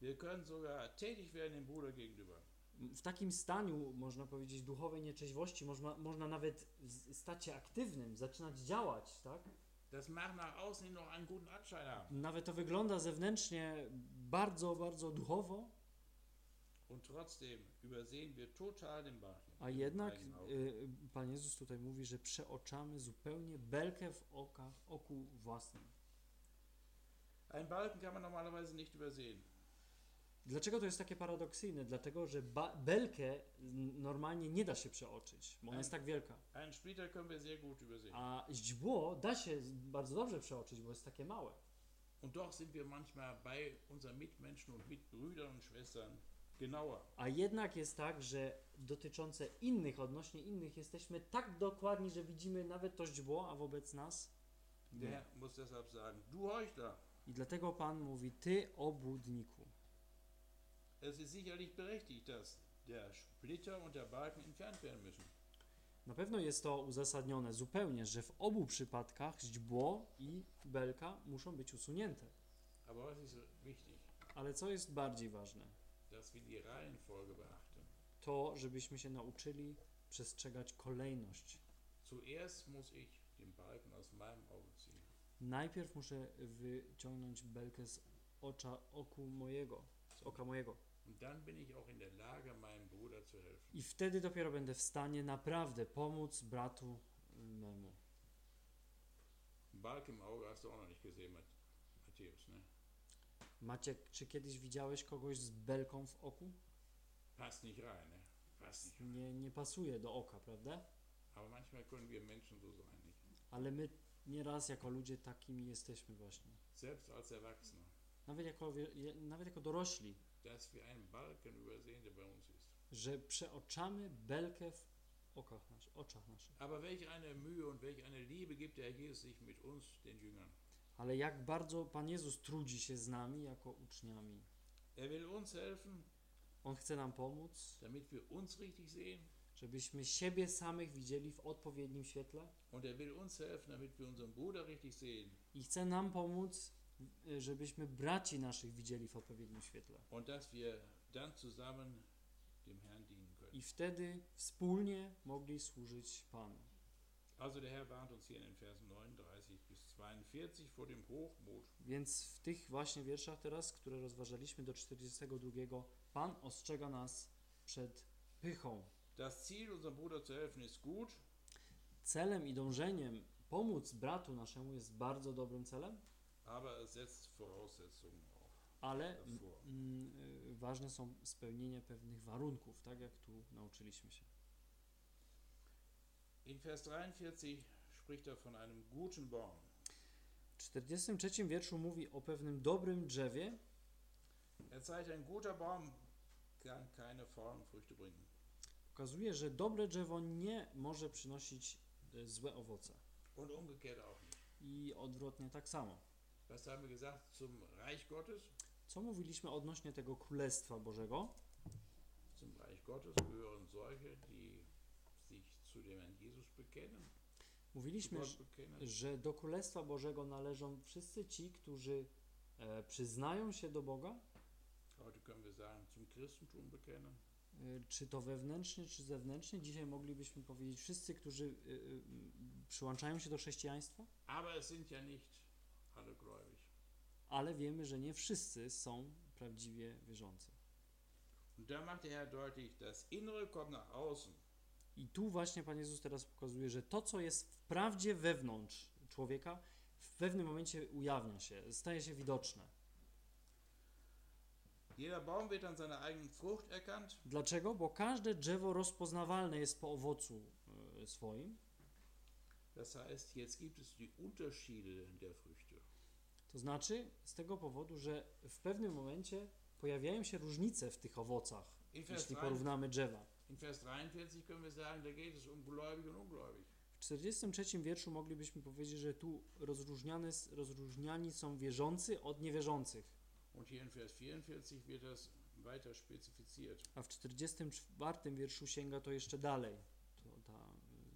Wir können sogar tätig werden dem Bruder gegenüber. W takim staniu, można powiedzieć, duchowej nieczeźwości, można, można nawet stać się aktywnym, zaczynać działać, tak? Das mag nach außen hin noch einen guten Anschein haben. Nawet to wygląda zewnętrznie bardzo, bardzo duchowo, Und trotzdem übersehen wir total den a jednak y, Pan Jezus tutaj mówi, że przeoczamy zupełnie belkę w oka, oku własnym. Einen Balken kann man normalerweise nicht übersehen. Dlaczego to jest takie paradoksyjne? Dlatego, że belkę normalnie nie da się przeoczyć, bo ona jest tak wielka. Einen Splitter können wir sehr gut übersehen. A źdźbło da się bardzo dobrze przeoczyć, bo jest takie małe. Und doch sind wir manchmal bei unseren Mitmenschen und Mitbrüdern und Schwestern genauer. A jednak jest tak, że dotyczące innych, odnośnie innych, jesteśmy tak dokładni, że widzimy nawet to źdźbło, a wobec nas Der nie. Muss deshalb sagen, du Heuchler, I dlatego Pan mówi, Ty obłudniku. Es ist sicherlich berechtigt, dass der Splitter und der Balken entfernt werden müssen. Na pewno jest to uzasadnione zupełnie, że w obu przypadkach źdźbło i belka muszą być usunięte. Aber was ist wichtig? Ale co jest bardziej ważne? Dass wir die Reihenfolge beachten. To, żebyśmy się nauczyli przestrzegać kolejność. Zuerst muss ich den Balken aus meinem Auge ziehen. Najpierw muszę wyciągnąć belkę z ocza oku mojego, z oka mojego. I wtedy dopiero będę w stanie naprawdę pomóc bratu memu. Balken im Auge hast du auch noch nicht gesehen, Mat- Matthäus. Ne? Maciek, czy kiedyś widziałeś kogoś z belką w oku? Passt nicht rein. Ne? Passt nicht. Nie, nie pasuje do oka, prawda? Aber manchmal können wir Menschen so sein. Nicht? Ale my nieraz jako ludzie takimi jesteśmy właśnie. Selbst als Erwachsene. Nawet jako, nawet jako dorośli, Że przeoczamy belkę w okach nasz, oczach naszych. Ale jak bardzo Pan Jezus trudzi się z nami jako uczniami. Er On chce nam pomóc, żebyśmy siebie samych widzieli w odpowiednim świetle. Er i chce nam pomóc, żebyśmy braci naszych widzieli w odpowiednim świetle. I wtedy wspólnie mogli służyć Panu. Also der Herr warnt uns hier in den Versen 39 bis 42 vor dem Hochmut. Więc w tych właśnie wierszach teraz, które rozważaliśmy do 42, Pan ostrzega nas przed pychą. Das Ziel, unserem Bruder zu helfen, ist gut, Celem i dążeniem pomóc bratu naszemu jest bardzo dobrym celem, ale mm, ważne są spełnienie pewnych warunków, tak jak tu nauczyliśmy się. In Vers 43 spricht er von einem guten Baum. W 43 wierszu mówi o pewnym dobrym drzewie, Er zeigt, ein guter Baum kann keine faulen Früchte bringen. pokazuje, że dobre drzewo nie może przynosić y, złe owoce. Und umgekehrt auch. I odwrotnie tak samo. Was haben wir gesagt zum Reich Gottes? Co mówiliśmy odnośnie tego Królestwa Bożego? Zum Reich Gottes gehören solche, die sich zu dem Herrn Jesus bekennen, Mówiliśmy, że- do Królestwa Bożego należą wszyscy ci, którzy e, przyznają się do Boga, heute können wir sagen, zum Christentum bekennen, e, czy to wewnętrznie, czy zewnętrznie. Dzisiaj moglibyśmy powiedzieć wszyscy, którzy e, e, przyłączają się do chrześcijaństwa, aber es sind ja nicht. Ale wiemy, że nie wszyscy są prawdziwie wierzący. Außen. I tu właśnie Pan Jezus teraz pokazuje, że to, co jest wprawdzie wewnątrz człowieka, w pewnym momencie ujawnia się, staje się widoczne. Dlaczego? Bo każde drzewo rozpoznawalne jest po owocu e, swoim. Das heißt, jetzt gibt es die Unterschiede der Früchte. To znaczy z tego powodu, że w pewnym momencie pojawiają się różnice w tych owocach, jeśli 3, porównamy drzewa. in Vers 43 können wir sagen, da geht es um gläubig und ungläubig. W 43 wierszu moglibyśmy powiedzieć, że tu rozróżniani są wierzący od niewierzących. Und hier in Vers 44 wird das weiter spezifiziert. A w 44 wierszu sięga to jeszcze dalej, to, ta,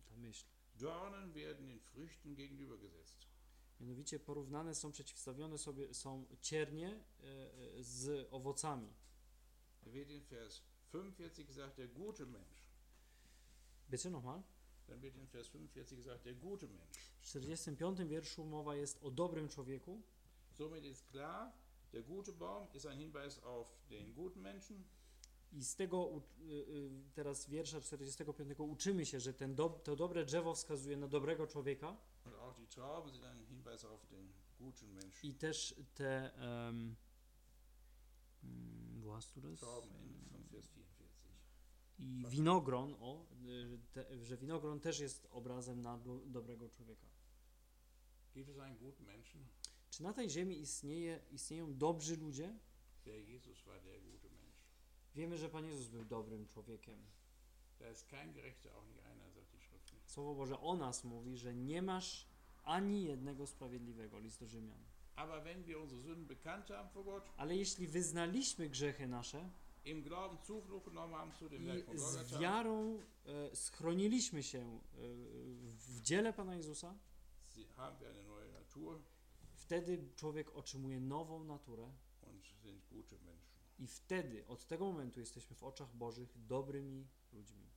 ta myśl. Dornen werden den Früchten gegenübergesetzt. Mianowicie porównane są, przeciwstawione sobie są ciernie e, e, z owocami. Vers 45 gesagt, der gute Mensch. Bitte nochmal? Dann wird in Vers 45 gesagt, der gute Mensch. W 45 wierszu mowa jest o dobrym człowieku. Somit ist klar, der gute Baum ist ein Hinweis auf den guten Menschen. I z tego y, teraz wiersza 45 uczymy się, że ten do, to dobre drzewo wskazuje na dobrego człowieka I też te um, wo hast du das? Trauben Ende von Vers 44. I winogron, o, te, że winogron też jest obrazem na do, dobrego człowieka. Gibt es einen guten Menschen? Czy na tej ziemi istnieje, istnieją dobrzy ludzie? Der Jesus war der gute Mensch. Wiemy, że Pan Jezus był dobrym człowiekiem. Da ist kein Gerechter, auch nicht einer, sagt die Schrift nicht. Słowo Boże o nas mówi, że nie masz ani jednego sprawiedliwego, list do Rzymian. Ale jeśli wyznaliśmy grzechy nasze im Glauben Zuflucht genommen haben zu dem i Werk von z wiarą e, schroniliśmy się e, w dziele Pana Jezusa, haben wir eine neue Natur wtedy człowiek otrzymuje nową naturę und sind gute Menschen. i wtedy, od tego momentu jesteśmy w oczach Bożych dobrymi ludźmi.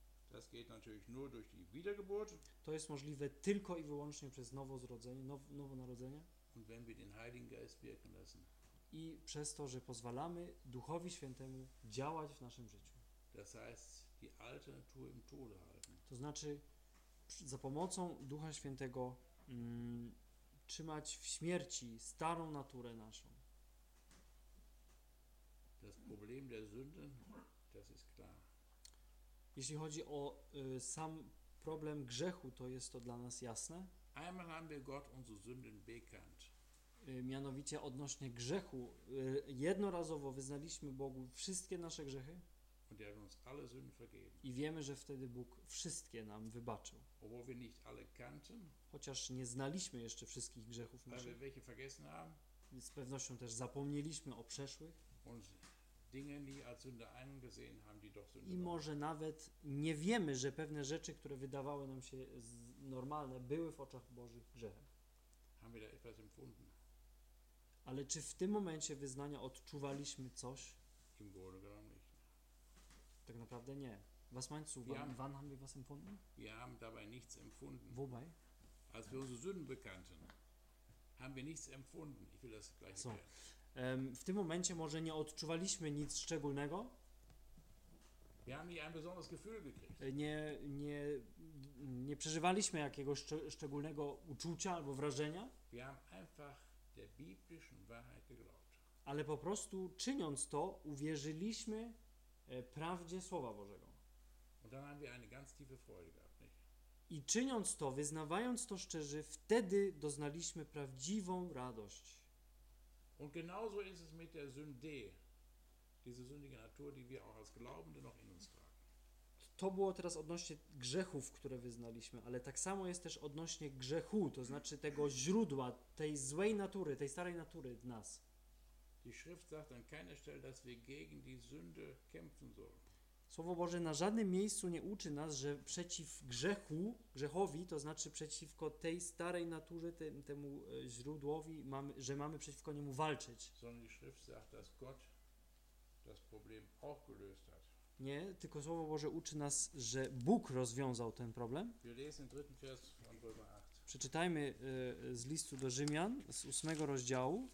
To jest możliwe tylko i wyłącznie przez nowozrodzenie, now, nowonarodzenie i przez to, że pozwalamy Duchowi Świętemu działać w naszym życiu. To znaczy za pomocą Ducha Świętego mm, trzymać w śmierci starą naturę naszą. Das Problem der Sünde, das ist. Jeśli chodzi o y, sam problem grzechu, to jest to dla nas jasne. Einmal haben wir Gott unsere Sünden bekannt. Y, mianowicie odnośnie grzechu, y, jednorazowo wyznaliśmy Bogu wszystkie nasze grzechy Und er hat uns alle Sünden vergeben. i wiemy, że wtedy Bóg wszystkie nam wybaczył. Obwohl wir nicht alle kannten, Chociaż nie znaliśmy jeszcze wszystkich grzechów weil wir naszych, welche vergessen haben z pewnością też zapomnieliśmy o przeszłych und I może nawet nie wiemy, że pewne rzeczy, które wydawały nam się normalne, były w oczach Bożych grzechem. Ale czy w tym momencie wyznania odczuwaliśmy coś? Tak naprawdę nie. Was meinst du? Wann, haben- wann haben wir was empfunden? Wir haben dabei nichts empfunden. Wobei? Als wir unsere Sünden bekannten, haben wir nichts empfunden. Ich will das gleich So. erklären. W tym momencie może nie odczuwaliśmy nic szczególnego, nie e, nie, nie, nie przeżywaliśmy jakiegoś szcze, szczególnego uczucia albo wrażenia, ale po prostu czyniąc to, uwierzyliśmy e, prawdzie Słowa Bożego. I czyniąc to, wyznawając to szczerze, wtedy doznaliśmy prawdziwą radość. Und genauso ist es mit der Sünde, diese sündige Natur, die wir auch als Glaubende noch in uns tragen. To było teraz odnośnie grzechów, które wyznaliśmy, ale tak samo jest też odnośnie grzechu, to znaczy tego źródła, tej złej natury, tej starej natury w nas. Die Schrift sagt an keiner Stelle, dass wir gegen die Sünde kämpfen sollen. Słowo Boże na żadnym miejscu nie uczy nas, że przeciw grzechu, grzechowi, to znaczy przeciwko tej starej naturze, tym, temu e, źródłowi, mamy, że mamy przeciwko niemu walczyć. Nie, tylko Słowo Boże uczy nas, że Bóg rozwiązał ten problem. Wir lesen den dritten Vers von Römer 8. Przeczytajmy e, z listu do Rzymian, z ósmego rozdziału.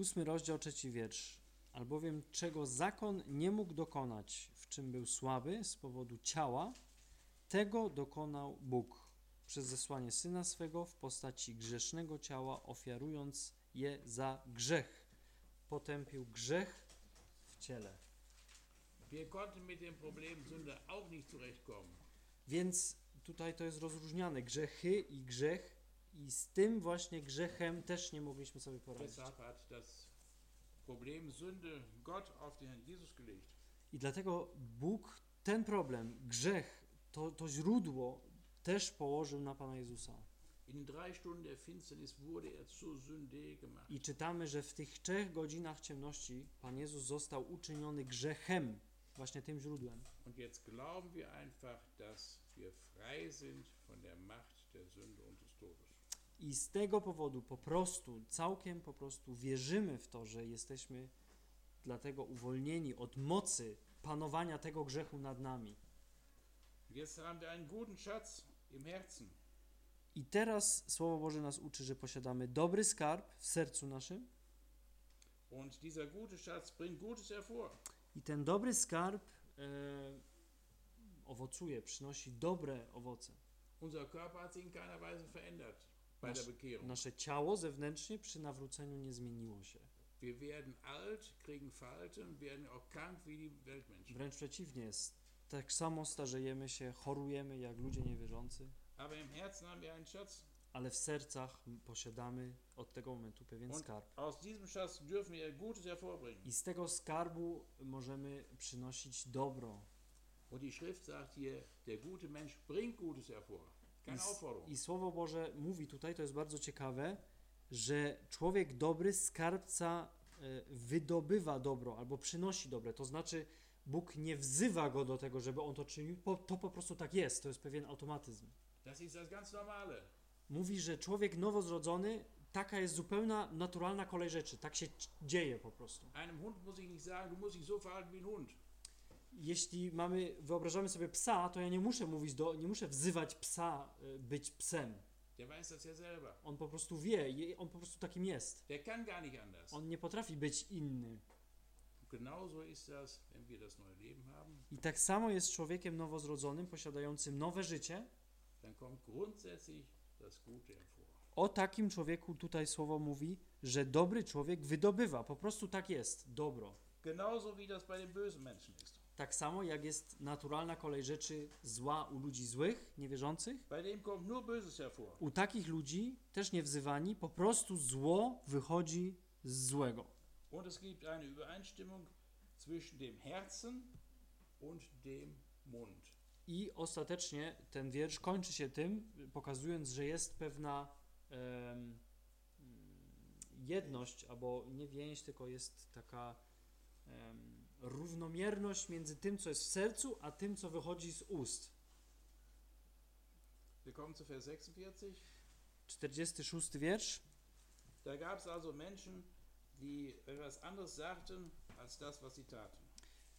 Ósmy rozdział, trzeci wiersz. Albowiem czego zakon nie mógł dokonać, w czym był słaby z powodu ciała, tego dokonał Bóg przez zesłanie Syna swego w postaci grzesznego ciała, ofiarując je za grzech. Potępił grzech w ciele. Więc tutaj to jest rozróżniane grzechy i grzech i z tym właśnie grzechem też nie mogliśmy sobie poradzić. I dlatego Bóg ten problem, grzech, to, to źródło też położył na Pana Jezusa. Er. I czytamy, że w tych trzech godzinach ciemności Pan Jezus został uczyniony grzechem, właśnie tym źródłem. Und jetzt glauben wir einfach, dass wir frei sind von der Macht der Sünde und des Todes. I z tego powodu po prostu, całkiem po prostu wierzymy w to, że jesteśmy dlatego uwolnieni od mocy panowania tego grzechu nad nami. I teraz Słowo Boże nas uczy, że posiadamy dobry skarb w sercu naszym i ten dobry skarb e, owocuje, przynosi dobre owoce. Unser Körper hat sich in keiner Weise verändert Nasz-. Nasze ciało zewnętrznie przy nawróceniu nie zmieniło się. Wir werden alt, kriegen Falten, werden auch krank wie die Weltmenschen. Wręcz przeciwnie, jest tak samo starzejemy się, chorujemy jak ludzie niewierzący, Aber im Herzen haben wir einen Schatz. ale w sercach posiadamy od tego momentu pewien Und skarb. aus diesem Schatz dürfen wir Gutes hervorbringen. I z tego skarbu możemy przynosić dobro. Und die Schrift sagt hier, der gute Mensch bringt Gutes hervor. I. I Słowo Boże mówi tutaj, to jest bardzo ciekawe, że człowiek dobry, skarbca e, wydobywa dobro albo przynosi dobre. To znaczy, Bóg nie wzywa go do tego, żeby on to czynił, po, to po prostu tak jest, to jest pewien automatyzm. Das ist das ganz Normale. Mówi, że człowiek nowozrodzony, taka jest zupełna naturalna kolej rzeczy, tak się dzieje po prostu. Einem Hund muss ich nicht sagen, du musst dich so verhalten wie ein Hund. Jeśli mamy, wyobrażamy sobie psa, to ja nie muszę mówić, do, nie muszę wzywać psa e, być psem. Der weiß das ja selber. On po prostu wie, on po prostu takim jest. Der kann gar nicht anders. On nie potrafi być inny. Genauso ist das, wenn wir das neue Leben haben, I tak samo jest człowiekiem nowozrodzonym, posiadającym nowe życie. dann kommt grundsätzlich das Gute hervor. O takim człowieku tutaj słowo mówi, że dobry człowiek wydobywa. Po prostu tak jest, dobro. Genauso wie das bei den bösen Menschen ist. Tak samo jak jest naturalna kolej rzeczy zła u ludzi złych, niewierzących. U takich ludzi, też niewzywani, po prostu zło wychodzi z złego. Und es gibt eine Übereinstimmung zwischen dem Herzen und dem Mund. I ostatecznie ten wiersz kończy się tym, pokazując, że jest pewna em, jedność, albo nie więź, tylko jest taka em, równomierność między tym, co jest w sercu, a tym, co wychodzi z ust. Wir kommen zu Vers 46. 46 wiersz. Da gab es also Menschen, die etwas anderes sagten als das, was sie taten.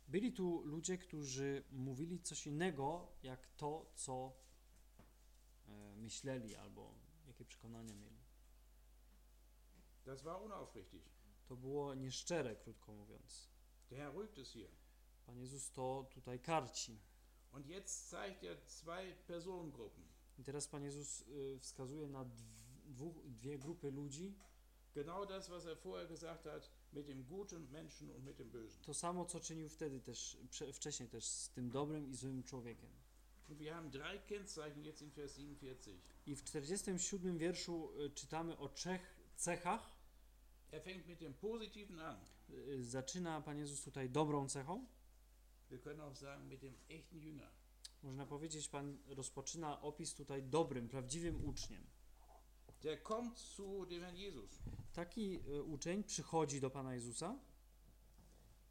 Byli tu ludzie, którzy mówili coś innego, jak to, co e, myśleli, albo jakie przekonania mieli. Das war unaufrichtig. To było nieszczere, krótko mówiąc. Der Herr rügt es hier. Pan Jezus to tutaj karci. Und jetzt zeigt er zwei Personengruppen. I teraz Pan Jezus y, wskazuje na dw- dwóch, dwie grupy ludzi. Genau das, was er vorher gesagt hat mit dem guten Menschen und mit dem Bösen. To samo, co czynił wtedy też, wcześniej też z tym dobrym i złym człowiekiem. Und wir haben drei Kennzeichen jetzt in Vers 47. I w 47 wierszu y, czytamy o trzech cechach. Er fängt mit dem Positiven an. Y, Zaczyna Pan Jezus tutaj dobrą cechą. Można powiedzieć, Pan rozpoczyna opis tutaj dobrym, prawdziwym uczniem. Der kommt zu dem Herrn Jesus. Taki y, uczeń przychodzi do Pana Jezusa,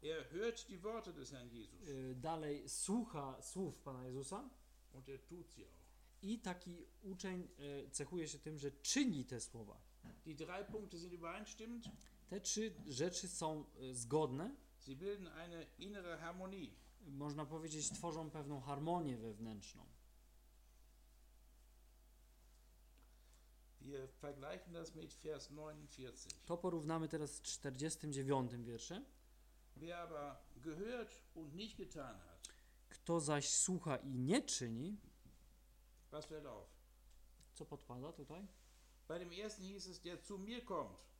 Er hört die Worte des Herrn Jesus y, dalej słucha słów Pana Jezusa und er tut sie auch. i taki uczeń cechuje się tym, że czyni te słowa. Die drei Punkte sind übereinstimmend. Te trzy rzeczy są y, zgodne. Sie bilden eine innere Harmonie. Można powiedzieć, tworzą pewną harmonię wewnętrzną. Wir vergleichen das mit Vers 49. To porównamy teraz z 49 wierszem. Wer aber gehört und nicht getan hat, Kto zaś słucha i nie czyni, was fällt auf? co podpada tutaj? Bei dem ersten hieß es, der zu mir kommt.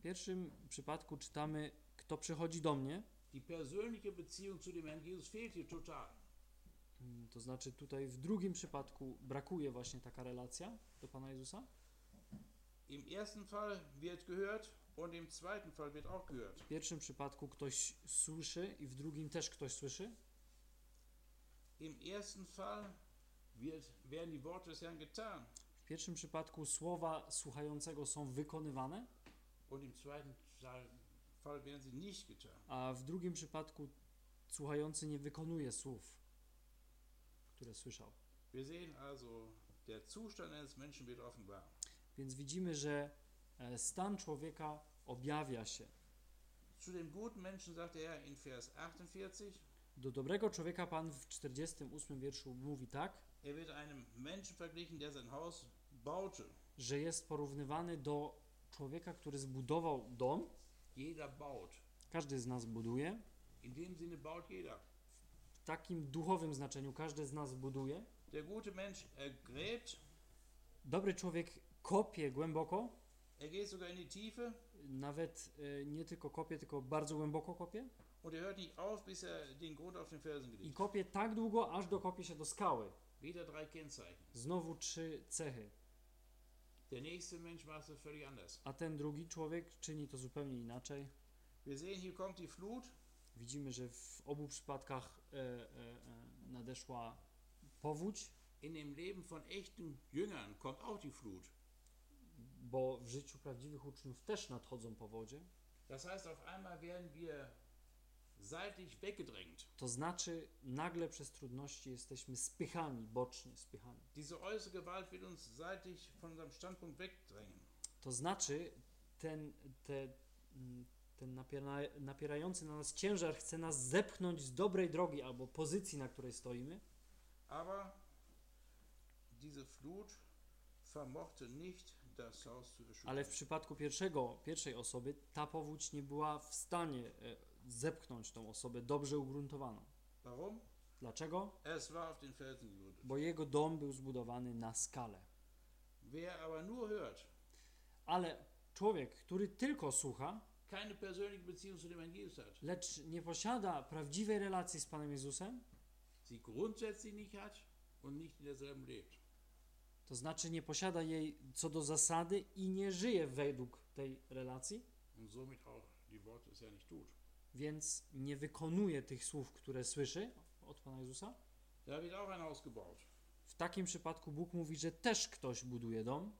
W pierwszym przypadku czytamy, kto przychodzi do mnie, Die persönliche Beziehung zu dem Herrn Jesus fehlt hier total. Mm, to znaczy tutaj w drugim przypadku brakuje właśnie taka relacja do Pana Jezusa. Im ersten Fall wird gehört und im zweiten Fall wird auch gehört. W pierwszym przypadku ktoś słyszy i w drugim też ktoś słyszy. Im ersten Fall wird, werden die Worte des Herrn getan W pierwszym przypadku słowa słuchającego są wykonywane, a w drugim przypadku słuchający nie wykonuje słów, które słyszał. Więc widzimy, że e, stan człowieka objawia się. Er in Vers 48, Do dobrego człowieka Pan w 48 wierszu mówi tak, er wird einem Menschen verglichen, der sein Haus baute. że jest porównywany do człowieka, który zbudował dom. Jeder baut. Każdy z nas buduje. In dem Sinne baut jeder. W takim duchowym znaczeniu każdy z nas buduje. Der gute Mensch, er gräbt, Dobry człowiek kopie głęboko, er geht sogar in die Tiefe nawet e, nie tylko kopie, tylko bardzo głęboko kopie. und er hört nicht auf, bis er den Grund auf den Felsen I gelegt hat. kopie tak długo, aż dokopie się do skały. Wieder drei Kennzeichen. Znowu trzy cechy. Der nächste Mensch macht es völlig anders. A ten drugi człowiek czyni to zupełnie inaczej. Wir sehen, hier kommt die Flut Widzimy, że w obu przypadkach e, e, e, nadeszła powódź, In dem Leben von echten Jüngern kommt auch die Flut. bo w życiu prawdziwych uczniów też nadchodzą powodzie. Das heißt, auf einmal werden wir seitlich weggedrängt. To znaczy, nagle przez trudności jesteśmy spychani, bocznie spychani. Diese äußere Gewalt uns seitlich von unserem Standpunkt wegdrängen. To znaczy, ten, te, mm, ten napiera, napierający na nas ciężar chce nas zepchnąć z dobrej drogi albo pozycji, na której stoimy, Aber diese Flut vermochte nicht, das Haus zu ale w przypadku pierwszego, pierwszej osoby ta powódź nie była w stanie e, zepchnąć tą osobę dobrze ugruntowaną. Warum? Dlaczego? Es war auf den Felsen gegründet. Bo jego dom był zbudowany na skalę. Wer aber nur hört, Ale człowiek, który tylko słucha, keine persönliche Beziehung zu dem Herrn Jesus hat, lecz nie posiada prawdziwej relacji z Panem Jezusem, sie grundsätzlich nicht hat und nicht in derselben lebt, to znaczy nie posiada jej co do zasady i nie żyje według tej relacji, und somit auch die Worte des Herrn nicht tut, więc nie wykonuje tych słów, które słyszy od Pana Jezusa. gebaut. W takim przypadku Bóg mówi, że też ktoś buduje dom.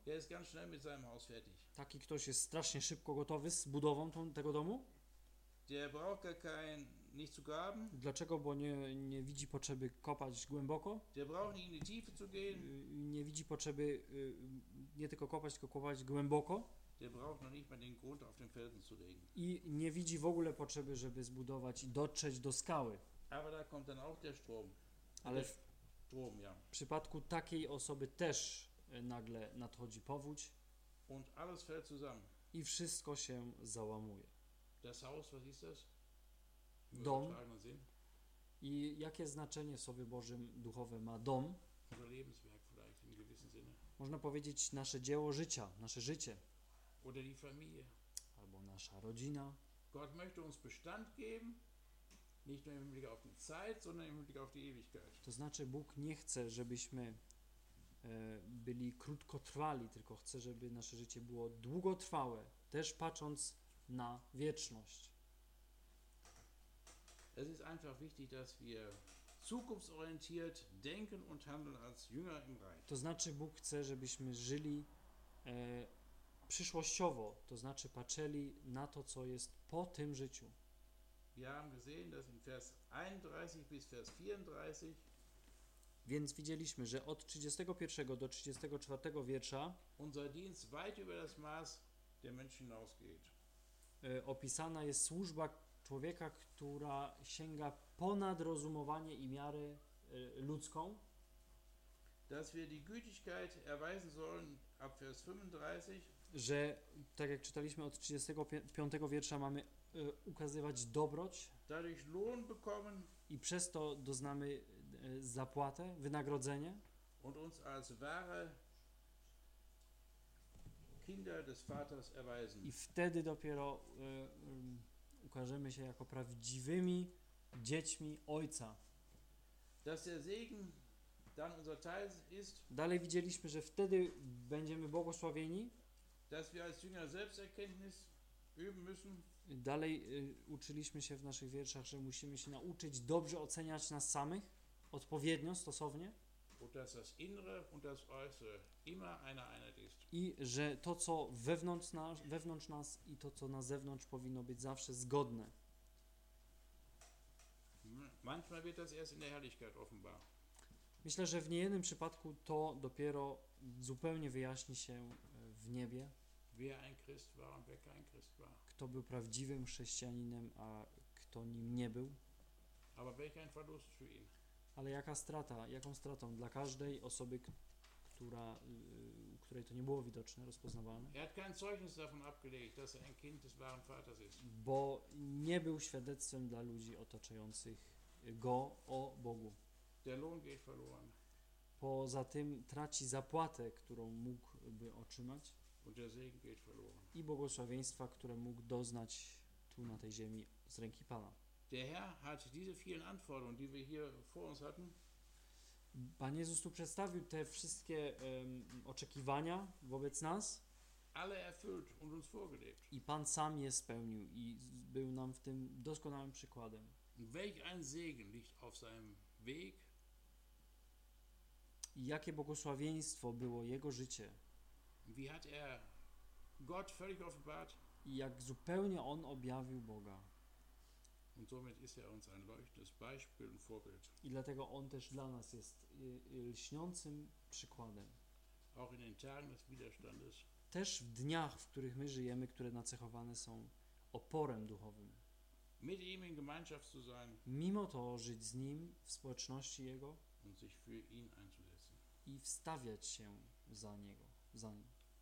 Taki ktoś jest strasznie szybko gotowy z budową tą, tego domu. Dlaczego? Bo nie, nie widzi potrzeby kopać głęboko, y, nie widzi potrzeby y, nie tylko kopać, tylko kopać głęboko i nie widzi w ogóle potrzeby, żeby zbudować i dotrzeć do skały. Ale w przypadku takiej osoby też y, nagle nadchodzi powódź. I wszystko się załamuje. Dom. I jakie znaczenie w Słowie Bożym duchowe ma dom? Można powiedzieć nasze dzieło życia, nasze życie Oder die Familie. albo nasza rodzina. Gott möchte uns Bestand geben, nicht nur im Hinblick auf die Zeit, sondern im Hinblick auf die Ewigkeit. To znaczy Bóg nie chce, żebyśmy e, byli krótkotrwali, tylko chce, żeby nasze życie było długotrwałe, też patrząc na wieczność. Es ist einfach wichtig, dass wir zukunftsorientiert denken und handeln als Jünger im Reich. To znaczy, Bóg chce, żebyśmy żyli e, przyszłościowo, to znaczy patrzyli na to, co jest po tym życiu. Wir haben gesehen, dass in Vers 31 bis Vers 34 Więc widzieliśmy, że od 31 do 34 wiersza unser Dienst weit über das Maß der Menschen hinausgeht. e, opisana jest służba człowieka, która sięga ponad rozumowanie i miarę e, ludzką, Dass wir die Gütigkeit erweisen sollen ab Vers 35 że tak jak czytaliśmy od 35 wiersza mamy e, ukazywać dobroć i przez to doznamy e, zapłatę, wynagrodzenie und uns als wahre Kinder des Vaters erweisen. i wtedy dopiero em, ukażemy się jako prawdziwymi dziećmi Ojca. Dass der Segen dann unser Teil ist, Dalej widzieliśmy, że wtedy będziemy błogosławieni. Dalej y, uczyliśmy się w naszych wierszach, że musimy się nauczyć dobrze oceniać nas samych, odpowiednio, stosownie i że to, co wewnątrz nas, wewnątrz nas i to, co na zewnątrz powinno być zawsze zgodne. Manchmal wird das erst in der Herrlichkeit offenbar. Myślę, że w niejednym przypadku to dopiero zupełnie wyjaśni się e, w niebie, Kto był prawdziwym chrześcijaninem, a kto nim nie był. Ale jaka strata, jaką stratą dla każdej osoby, która, y, u której to nie było widoczne, rozpoznawalne, bo nie był świadectwem dla ludzi otaczających go o Bogu. Poza tym traci zapłatę, którą mógłby otrzymać i błogosławieństwa, które mógł doznać tu na tej ziemi z ręki Pana. Der Herr hat diese vielen Anforderungen, die wir hier vor uns hatten, Pan Jezus tu przedstawił te wszystkie em, oczekiwania wobec nas. I Pan sam je spełnił i był nam w tym doskonałym przykładem. Welch ein Segen liegt auf seinem Weg, I jakie błogosławieństwo było Jego życie jak zupełnie On objawił Boga. er I dlatego On też dla nas jest y, y, lśniącym przykładem. Też w dniach, w których my żyjemy, które nacechowane są oporem duchowym. Mimo to żyć z Nim w społeczności Jego i wstawiać się za Niego, za Nim.